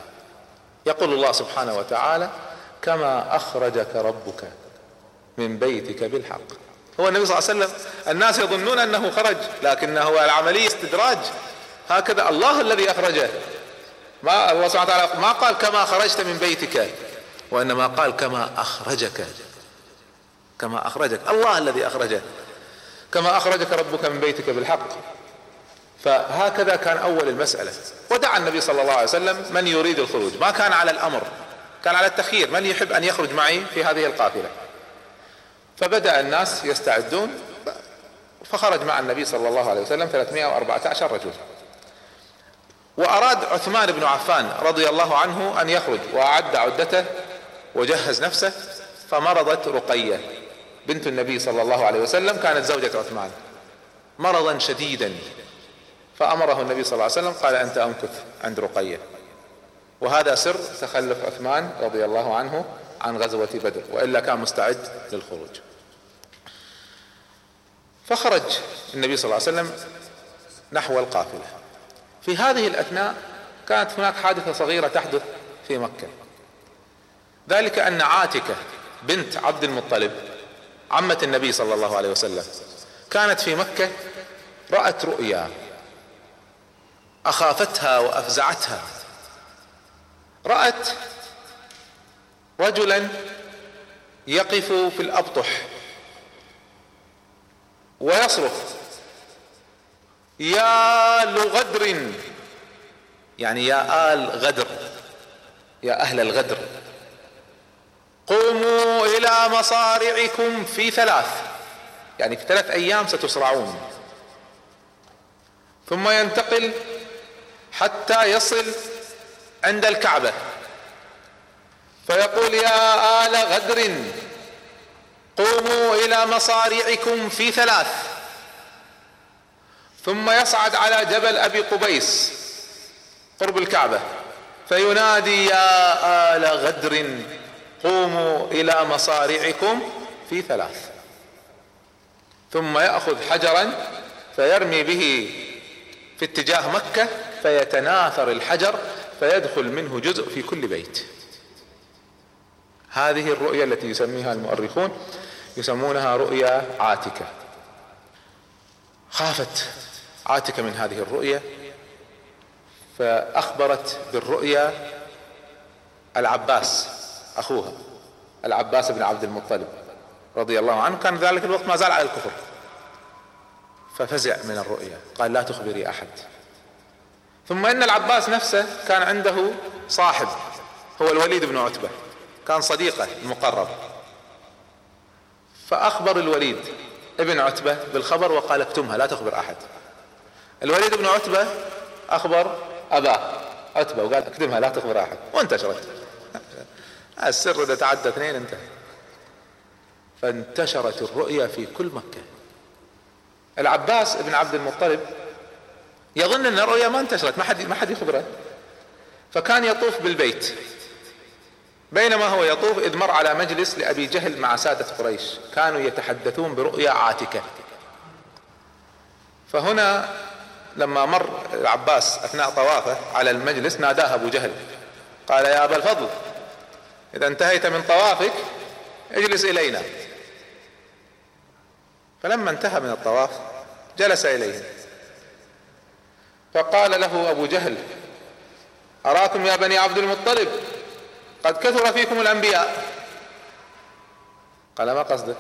B: يقول الله سبحانه وتعالى كما أخرجك ربك من بيتك بالحق. هو النبي صلى الله عليه وسلم. الناس يظنون أنه خرج لكنه العملية استدراج. هكذا الله الذي أخرجه. ما الله سبحانه وتعالى ما قال كما خرجت من بيتك وإنما قال كما أخرجك. كما أخرجك. الله الذي أخرجه. كما أخرجك ربك من بيتك بالحق. فهكذا كان أول المسألة. ودعا النبي صلى الله عليه وسلم من يريد الخروج. ما كان على الأمر كان على التخيير من يحب أن يخرج معي في هذه القافلة. فبدأ الناس يستعدون فخرج مع النبي صلى الله عليه وسلم 314 رجل وأراد عثمان بن عفان رضي الله عنه أن يخرج وأعد عدته وجهز نفسه فمرضت رقية بنت النبي صلى الله عليه وسلم كانت زوجة عثمان مرضا شديدا. فأمره النبي صلى الله عليه وسلم قال أنت أمكث عند رقية. وهذا سر تخلف عثمان رضي الله عنه عن غزوة بدر وإلا كان مستعد للخروج. فخرج النبي صلى الله عليه وسلم نحو القافلة. في هذه الأثناء كانت هناك حادثة صغيرة تحدث في مكة. ذلك أن عاتكة بنت عبد المطلب عمة النبي صلى الله عليه وسلم كانت في مكة رأت رؤيا أخافتها وأفزعتها. رأت رجلا يقف في الأبطح. ويصرخ. يا لغدر يعني يا آل غدر. يا أهل الغدر. قوموا إلى مصارعكم في ثلاث. يعني في ثلاث أيام ستصرعون. ثم ينتقل حتى يصل عند الكعبة. فيقول يا آل غدر. قوموا إلى مصارعكم في ثلاث. ثم يصعد على جبل أبي قبيس قرب الكعبة فينادي يا آل غدر قوموا إلى مصارعكم في ثلاث. ثم يأخذ حجرا فيرمي به في اتجاه مكة فيتناثر الحجر فيدخل منه جزء في كل بيت. هذه الرؤيا التي يسميها المؤرخون يسمونها رؤيا عاتكة. خافت عاتكة من هذه الرؤيا فأخبرت بالرؤيا العباس أخوها العباس بن عبد المطلب رضي الله عنه. كان ذلك الوقت ما زال على الكفر. ففزع من الرؤيا قال لا تخبري أحد. ثم إن العباس نفسه كان عنده صاحب هو الوليد بن عتبة. كان صديقه المقرب. فأخبر الوليد ابن عتبة بالخبر وقال اكتمها لا تخبر أحد. الوليد بن عتبة أخبر أباه عتبة وقال اكتمها لا تخبر أحد. وانتشرت. السر إذا تعدى اثنين انتهى. فانتشرت الرؤيا في كل مكة. العباس بن عبد المطلب يظن أن الرؤيا ما انتشرت ما حد ما حد يخبره. فكان يطوف بالبيت. بينما هو يطوف إذ مر على مجلس لأبي جهل مع سادة قريش. كانوا يتحدثون برؤيا عاتكة. فهنا لما مر العباس أثناء طوافه على المجلس ناداه أبو جهل. قال يا أبا الفضل إذا انتهيت من طوافك اجلس إلينا. فلما انتهى من الطواف جلس اليهم فقال له أبو جهل أراكم يا بني عبد المطلب؟ قد كثر فيكم الأنبياء. قال ما قصده؟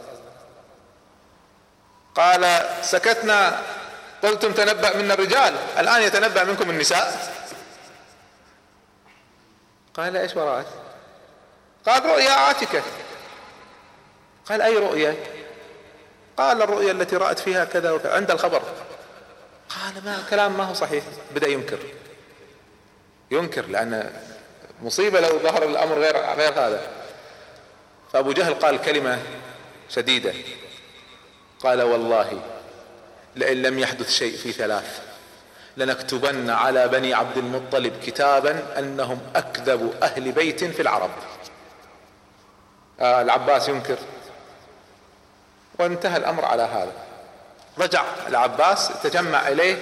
B: قال سكتنا قلتم تنبأ منا الرجال الآن يتنبأ منكم النساء. قال إيش وراءك؟ قال رؤيا عاتكة. قال أي رؤيا؟ قال الرؤيا التي رأت فيها كذا وكذا عند الخبر. قال ما كلام ما هو صحيح بدأ ينكر. ينكر لأن مصيبة لو ظهر الأمر غير غير هذا. فأبو جهل قال كلمة شديدة. قال والله لئن لم يحدث شيء في ثلاث لنكتبن على بني عبد المطلب كتابا أنهم أكذب أهل بيت في العرب. آه العباس ينكر. وانتهى الأمر على هذا. رجع العباس تجمع إليه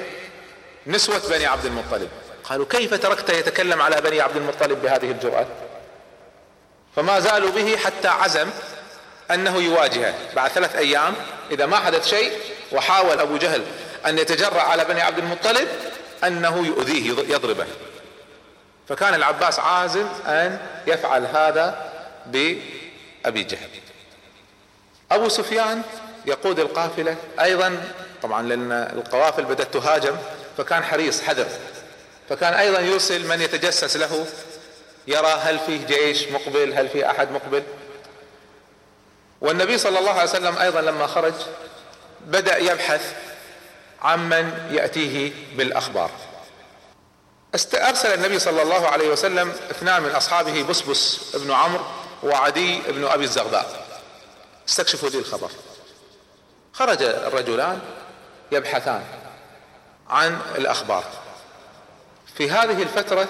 B: نسوة بني عبد المطلب. قالوا كيف تركت يتكلم على بني عبد المطلب بهذه الجرأة؟ فما زالوا به حتى عزم أنه يواجهه بعد ثلاث أيام إذا ما حدث شيء وحاول أبو جهل أن يتجرأ على بني عبد المطلب أنه يؤذيه يضربه. فكان العباس عازم أن يفعل هذا بأبي جهل. أبو سفيان يقود القافلة أيضا طبعا لأن القوافل بدأت تهاجم فكان حريص حذر. فكان أيضا يرسل من يتجسس له يرى هل فيه جيش مقبل هل فيه أحد مقبل. والنبي صلى الله عليه وسلم أيضا لما خرج بدأ يبحث عمن يأتيه بالأخبار. أرسل النبي صلى الله عليه وسلم اثنان من أصحابه بسبس ابن عمرو وعدي ابن أبي الزغباء. استكشفوا لي الخبر. خرج الرجلان يبحثان عن الأخبار. في هذه الفترة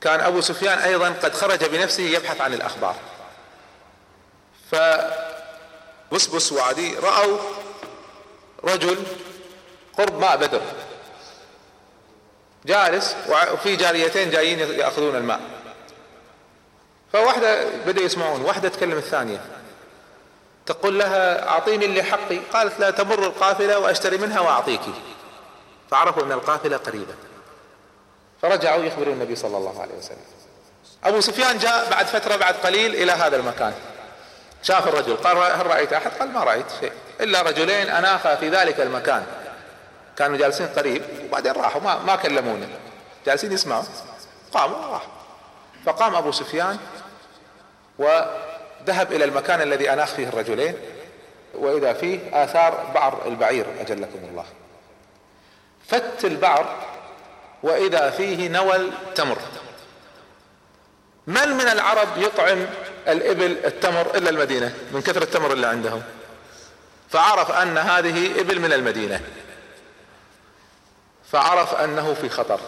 B: كان أبو سفيان أيضا قد خرج بنفسه يبحث عن الأخبار. فبسبس وعدي رأوا رجل قرب ماء بدر جالس وفي جاريتين جايين يأخذون الماء. فواحدة بدأ يسمعون واحدة تكلم الثانية. تقول لها أعطيني اللي حقي. قالت لا تمر القافلة وأشتري منها واعطيك. فعرفوا أن القافلة قريبة. فرجعوا يخبرون النبي صلى الله عليه وسلم. أبو سفيان جاء بعد فترة بعد قليل إلى هذا المكان. شاف الرجل قال هل رأيت أحد؟ قال ما رأيت شيء إلا رجلين أناخا في ذلك المكان. كانوا جالسين قريب وبعدين راحوا ما, ما كلمونا جالسين يسمعوا. قاموا راحوا فقام أبو سفيان وذهب إلى المكان الذي أناخ فيه الرجلين وإذا فيه آثار بعر البعير أجلكم الله. فت البعر وإذا فيه نول تمر من من العرب يطعم الإبل التمر إلا المدينة؟ من كثر التمر اللي عندهم. فعرف أن هذه إبل من المدينة. فعرف أنه في خطر.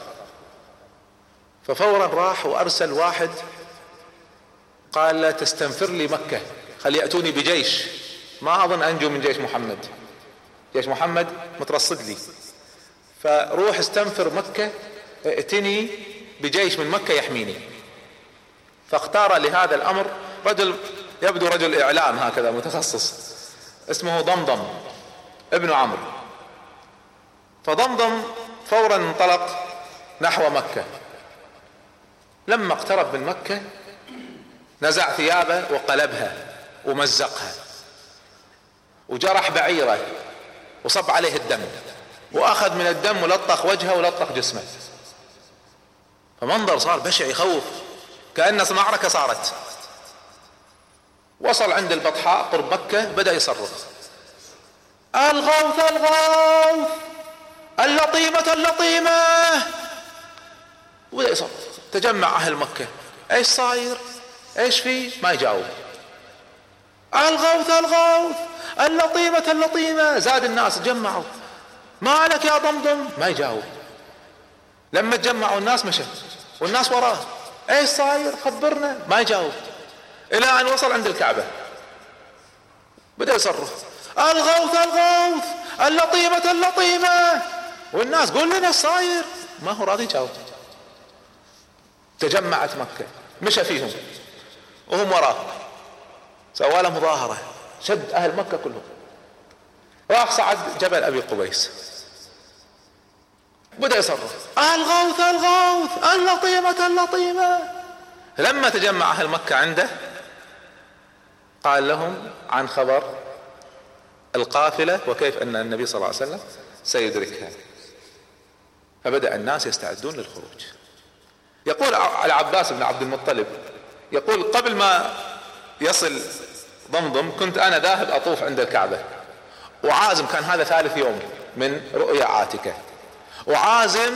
B: ففورا راح وأرسل واحد قال لا تستنفر لي مكة خل يأتوني بجيش. ما أظن أنجو من جيش محمد. جيش محمد مترصد لي. فروح استنفر مكة ائتني بجيش من مكة يحميني. فاختار لهذا الأمر رجل يبدو رجل إعلام هكذا متخصص اسمه ضمضم ابن عمرو. فضمضم فورا انطلق نحو مكة. لما اقترب من مكة نزع ثيابه وقلبها ومزقها وجرح بعيره وصب عليه الدم. وأخذ من الدم ولطخ وجهه ولطخ جسمه. فمنظر صار بشع يخوف. كأن معركة صارت. وصل عند البطحاء قرب مكة بدأ يصرخ. الغوث الغوث اللطيمة اللطيمة! وبدأ يصرخ. تجمع أهل مكة. إيش صاير؟ إيش في؟ ما يجاوب الغوث الغوث اللطيمة اللطيمة! زاد الناس تجمعوا ما لك يا ضمضم. ما يجاوب. لما تجمعوا الناس مشى والناس وراه. إيش صاير؟ خبرنا. ما يجاوب. إلى أن وصل عند الكعبة. بدأ يصرخ الغوث الغوث. اللطيمة اللطيمة. والناس قول لنا إيش صاير؟ ما هو راضي يجاوب. تجمعت مكة. مشى فيهم. وهم وراه. سوى له مظاهرة. شد أهل مكة كلهم. راح صعد جبل أبي قبيس. بدأ يصرخ. الغوث الغوث اللطيمة اللطيمة. لما تجمع أهل مكة عنده قال لهم عن خبر القافلة وكيف أن النبي صلى الله عليه وسلم سيدركها. فبدأ الناس يستعدون للخروج. يقول العباس بن عبد المطلب يقول قبل ما يصل ضمضم كنت أنا ذاهب أطوف عند الكعبة. وعازم كان هذا ثالث يوم من رؤيا عاتكة. وعازم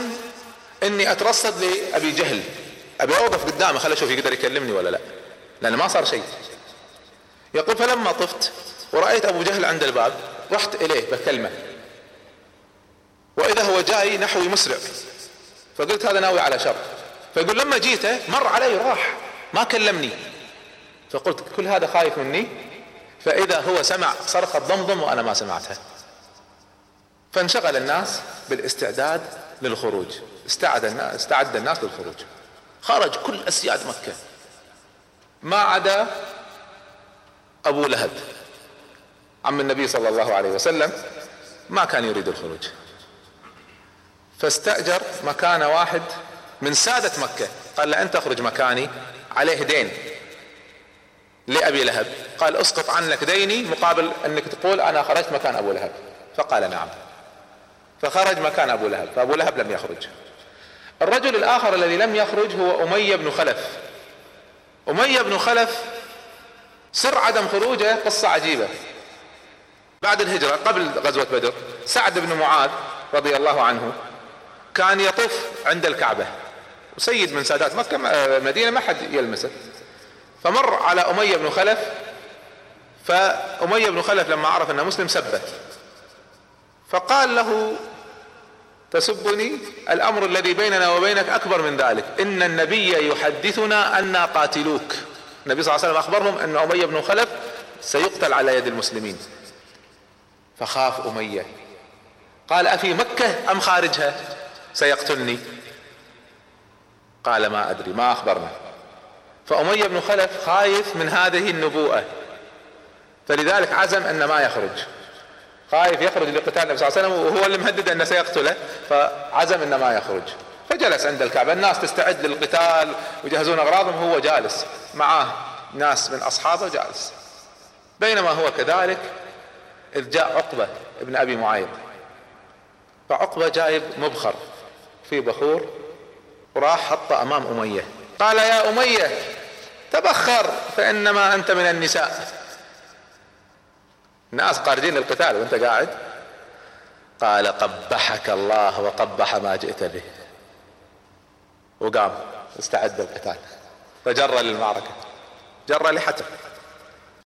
B: إني أترصد لأبي جهل. أبي أوقف قدامه خلي أشوف يقدر يكلمني ولا لا. لأن ما صار شيء. يقول فلما طفت ورأيت أبو جهل عند الباب رحت إليه بكلمة. وإذا هو جاي نحوي مسرع. فقلت هذا ناوي على شر. فيقول لما جيته مر علي راح ما كلمني. فقلت كل هذا خايف مني؟ فإذا هو سمع صرخة ضمضم وأنا ما سمعتها. فانشغل الناس بالاستعداد للخروج. استعد الناس استعد الناس للخروج. خرج كل أسياد مكة. ما عدا أبو لهب. عم النبي صلى الله عليه وسلم ما كان يريد الخروج. فاستأجر مكان واحد من سادة مكة. قال له أنت اخرج مكاني. عليه دين لأبي لهب. قال اسقط عنك ديني مقابل أنك تقول أنا خرجت مكان أبو لهب. فقال نعم. فخرج مكان أبو لهب فأبو لهب لم يخرج. الرجل الآخر الذي لم يخرج هو أمية بن خلف. أمية بن خلف سر عدم خروجه قصة عجيبة. بعد الهجرة قبل غزوة بدر سعد بن معاذ رضي الله عنه كان يطوف عند الكعبة. وسيد من سادات مكة المدينة ما حد يلمسه. فمر على أمية بن خلف فأمية بن خلف لما عرف أنه مسلم سبه. فقال له تسبني الأمر الذي بيننا وبينك أكبر من ذلك. إن النبي يحدثنا أنا قاتلوك. النبي صلى الله عليه وسلم أخبرهم أن أمية بن خلف سيقتل على يد المسلمين. فخاف أمية. قال أفي مكة أم خارجها؟ سيقتلني. قال ما أدري ما أخبرنا. فأمية بن خلف خايف من هذه النبوءة. فلذلك عزم أن ما يخرج. خايف يخرج لقتال النبي صلى الله عليه وسلم وهو اللي مهدد أنه سيقتله فعزم أن ما يخرج. فجلس عند الكعبة. الناس تستعد للقتال ويجهزون أغراضهم. هو جالس معاه ناس من أصحابه جالس. بينما هو كذلك إذ جاء عقبة ابن أبي معيط. فعقبة جايب مبخر في بخور وراح حطه أمام أمية. قال يا أمية تبخر فإنما أنت من النساء. ناس قاردين للقتال وانت قاعد. قال قبحك الله وقبح ما جئت به. وقام استعد للقتال. فجر للمعركة. جر لحتف